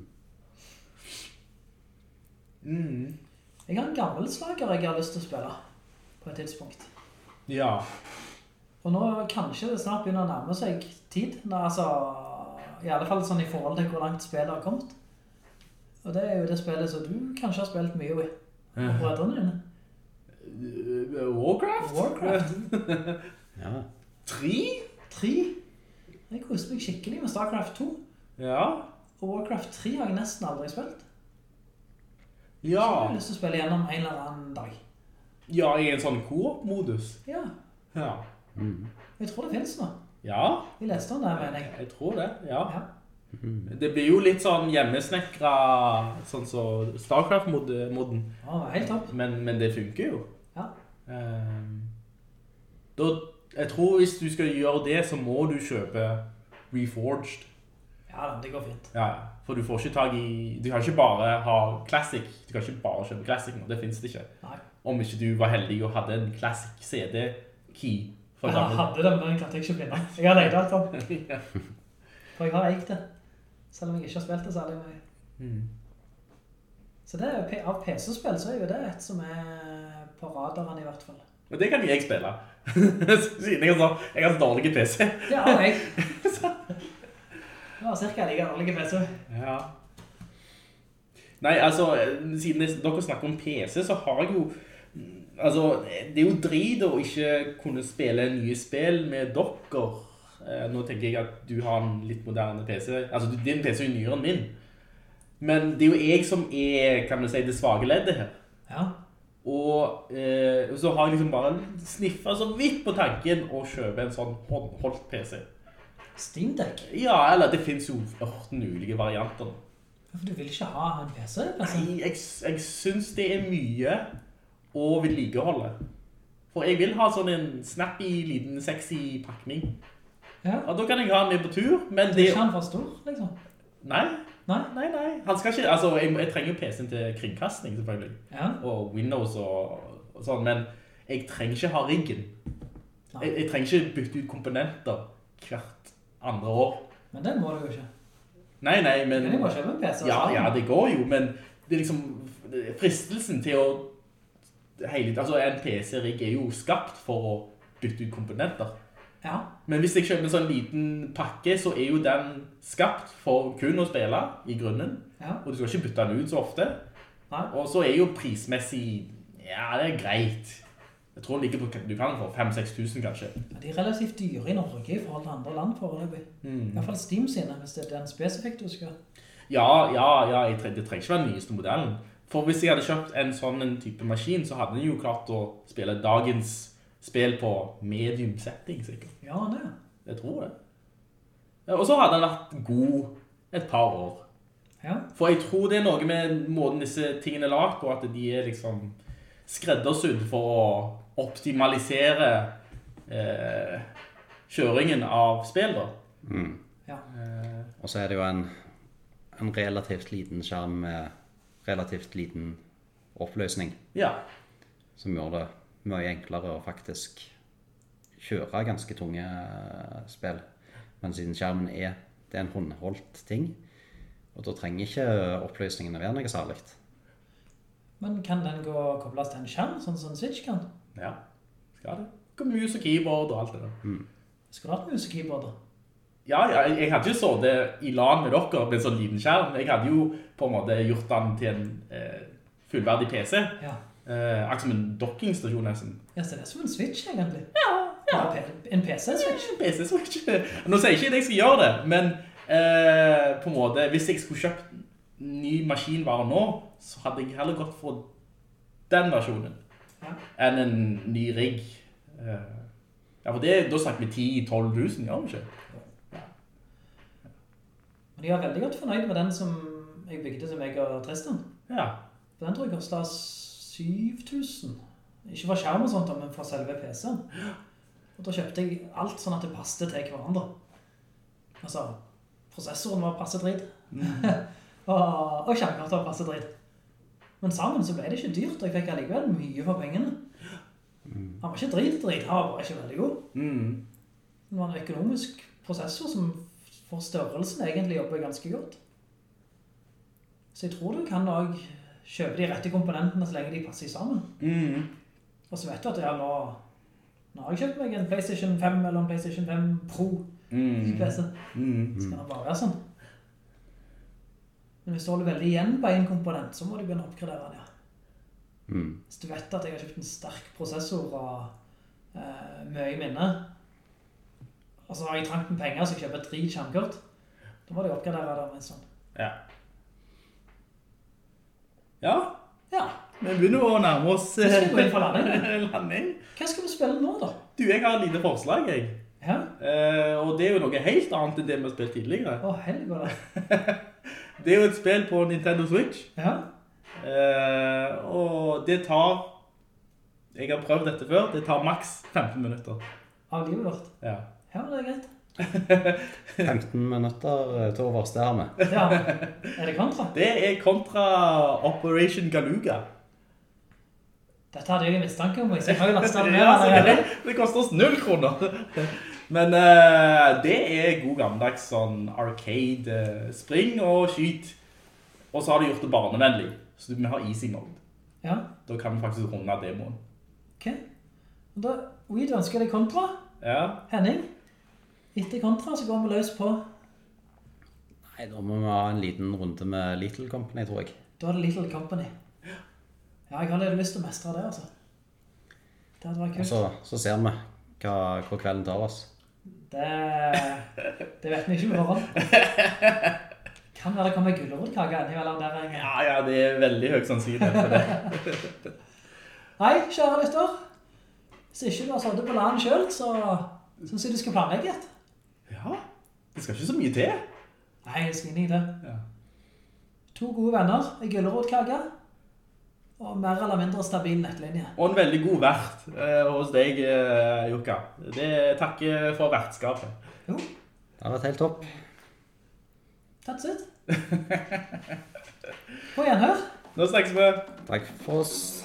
Jeg har en gammel slager jeg har lyst til å spille på et tidspunkt. Ja. Og nå kanskje det snart begynner å nærme seg tid. Når, altså, I alle fall sånn i forhold til hvor langt spillet har kommet. Og det er jo det spillet som du kanskje har spilt mye i. Og brødrene dine. Warcraft? Warcraft. [LAUGHS] Ja. Tre? Tre. Jeg koste meg skikkelig med Starcraft 2. Ja. Og Warcraft 3 har jeg nesten aldri spilt. Så Ja. jeg har lyst til å spille gjennom en eller annen dag. Ja, i en sånn co-op-modus. Ja, Ja. jeg tror det finnes nå. Ja, Vi leste om det, mener jeg. jeg tror det, ja. Ja. Det blir jo litt sånn hjemmesnekra, sånn som Starcraft-moden. Ja, helt topp. Men, men det funker jo. Ehm, da, jeg tror hvis du skal gjøre det, så må du kjøpe Reforged. Ja, det går fint. Ja, for du får ikke tag i Du kan ikke bare ha Classic. Du kan ikke bare kjøpe Classic nå. Det finnes det ikke. Nei. Om ikke du var heldig og hadde en Classic CD-key. Jeg hadde det, men jeg klarte ikke å finne. Jeg har leid alt [LAUGHS] om. For jeg har eikt det. Selv om jeg ikke har spilt det særlig mye. Mm. Så det er, av PC-spill så er jo det et som er på radaren i hvert fall. Men det kan jeg spille. [LAUGHS] Siden jeg har så, så dårlig PC. Det har jeg. [LAUGHS] Det var cirka like dårlig PC. Ja. Nei, altså, siden dere snakker om PC, så har jeg jo Altså, det er jo drit å ikke kunne spille nye spill med dere. Eh, Nå tenker jeg at du har en litt moderne PC. Altså, din PC er jo nyere enn min. Men det er jo jeg som er, kan du si, det svage leddet her. Ja. Og eh, så har jeg liksom bare sniffa så vidt på tanken å kjøpe en sånn håndholdt PC. Steam Deck. Ja, eller det finnes jo 18 ulike varianter. For du vil ikke ha en PC? Nei, jeg, jeg synes det er mye å vedlikeholde. For jeg vil ha sånn en snappy, liten, sexy pakning. Ja. Og da kan jeg ha den med på tur, men Det det... er ikke han for stor, liksom. Nei, Nei? nei, nei. Han skal ikke... Altså, jeg, jeg trenger jo PC-en til kringkastning, selvfølgelig. Ja. Og Windows og, og sånn, men jeg trenger ikke ha riggen. Jeg, jeg trenger ikke bytte ut komponenter hvert andre år. Men den må du jo ikke. Nei, nei, men... Men du må kjøpe en PC. Ja, ja, det går jo, men det er liksom fristelsen til å hele, altså en PC-rigg er jo skapt for å bytte ut komponenter. Ja. Men hvis jeg kjøper en sånn liten pakke, så er jo den skapt for kun å spille i grunnen. Ja. Og du skal ikke bytte den ut så ofte. Nei. Og så er jo prismessig, ja, det er greit. Jeg tror på, du kan få 5-6 tusen kanskje. Ja, De er relativt dyre i Norge i forhold til andre land foreløpig. Mm. I hvert fall Steam sine, hvis det er den spesifikt du skal. Ja, ja, ja, jeg tre- det trenger ikke være den nyeste modellen. For hvis jeg hadde kjøpt en sånn en type maskin, så hadde den jo klart å spille dagens spill på medium setting, sikkert. Ja, det. Jeg tror det. Ja, Og så hadde han vært god et par år. Ja. For jeg tror det er noe med måten disse tingene er lagt på, at de er liksom skreddersydd for å optimalisere eh, kjøringen av spill da. Ja. Og så er det jo en, en relativt liten skjerm med relativt liten oppløsning, Ja, som gjør det mye enklere å faktisk kjøre ganske tunge eh, spill. Men siden skjermen er, det er en håndholdt ting, og da trenger ikke oppløsningene være noe særlig. Men kan den gå og kobles til en skjerm, sånn som Switch kan? Ja, skal det. Gå mus og keyboard og alt det der. Skulle du hatt mus og keyboard da? Ja, ja, jeg hadde jo så det i LAN med dere med en sånn liten skjerm. Jeg hadde jo på en måte gjort den til en eh, fullverdig PC. Ja. Eh, akkurat som en dokkingstasjon, nesten. Ja, så det er som en Switch egentlig. Ja, ja. En PC-Switch. PC-switch. [LAUGHS] Nå sier jeg ikke at jeg skal gjøre det, men eh, på en måte, hvis jeg skulle kjøpt ny maskinvare nå, så hadde jeg heller gått for den versjonen Ja. enn en ny rigg. Eh, ja, for det, da snakker vi 10-12 000, gjør vi ikke? Men jeg er veldig godt fornøyd med den som jeg bygde som jeg og Tristan. Ja. Den tror jeg kostet 7000. Ikke for skjerm og sånt, men for selve PC-en. Og da kjøpte jeg alt sånn at det passte til hverandre. Altså, prosessoren var passe drit. [LAUGHS] og, og skjermkartet var passe drit. Men sammen så ble det ikke dyrt, og jeg fikk allikevel mye for pengene. Han var ikke drit drit, han var bare ikke veldig god. Mm. Det var en økonomisk prosessor som for størrelsen egentlig jobber ganske godt. Så jeg tror du kan også kjøpe de rette komponentene så lenge de passer sammen. Mm. Og så vet du at ja, nå, nå har jeg kjøpt meg en Playstation 5 eller en Playstation 5 Pro Mm. PC. Mm. Så kan det bare være sånn. Men hvis du holder veldig igjen på en komponent, så må du begynne å oppgradere den, ja. Mm. Hvis du vet at jeg har kjøpt en sterk prosessor og eh, mye minne, og så har jeg trangt med penger, så jeg kjøper et drit skjermkort, da må du oppgradere det med en sånn. Ja. Ja, Ja, vi begynner å nærme oss vi skal gå inn for landing. [LAUGHS] landing. hva skal vi spille nå da? Du, jeg har et lite forslag, jeg. Ja? Eh, og det er jo noe helt annet enn det vi har spilt tidligere. Å, helvete. [LAUGHS] Det er jo et spill på Nintendo Switch. Ja, Eh, og det tar Jeg har prøvd dette før. Det tar maks 15 minutter. av livet vårt. Ja. Ja, det er greit. [LAUGHS] 15 minutter eh, til overs, det har vi. Ja, er det kontra? Det er kontra Operation Galuga. Dette hadde jeg en mistanke om, jeg har jo lastet den [LAUGHS] Ja, ned det, det koster oss null kroner. [LAUGHS] Men uh, det er god gammeldags sånn arcade uh, spring og skyt. Og så har de gjort det barnevennlig. Så vi har easy mode. Ja, Da kan vi faktisk runde demoen. ok. Og Da, Weed ønsker deg kontra. Ja. Henning, etter kontra så går vi løs på, Nei, da må vi ha en liten runde med Little Company, tror jeg. da er det Little Company. Ja, jeg har litt lyst til å mestre det, altså. Det hadde vært Og kult. så, så ser vi hva, hvor kvelden tar oss. Det, det vet vi ikke på forhånd. Kan være det kommer gullerodkake innimellom der. jeg- ja, ja, det er veldig høy sannsynlighet for det. [LAUGHS] Nei, kjære lytter. Hvis ikke du har sittet på land selv, så syns jeg du skal planlegge et. Det skal ikke så mye til. Nei, jeg skal inn i det. Ja. To gode venner, en gullerodkake, og mer eller mindre stabil nettlinje. Og en veldig god vert eh, hos deg, eh, Jukka. Det takker for vertskapet. Jo, Det har vært helt topp. that's it. På gjenhør. Nå snakkes vi. Takk for oss.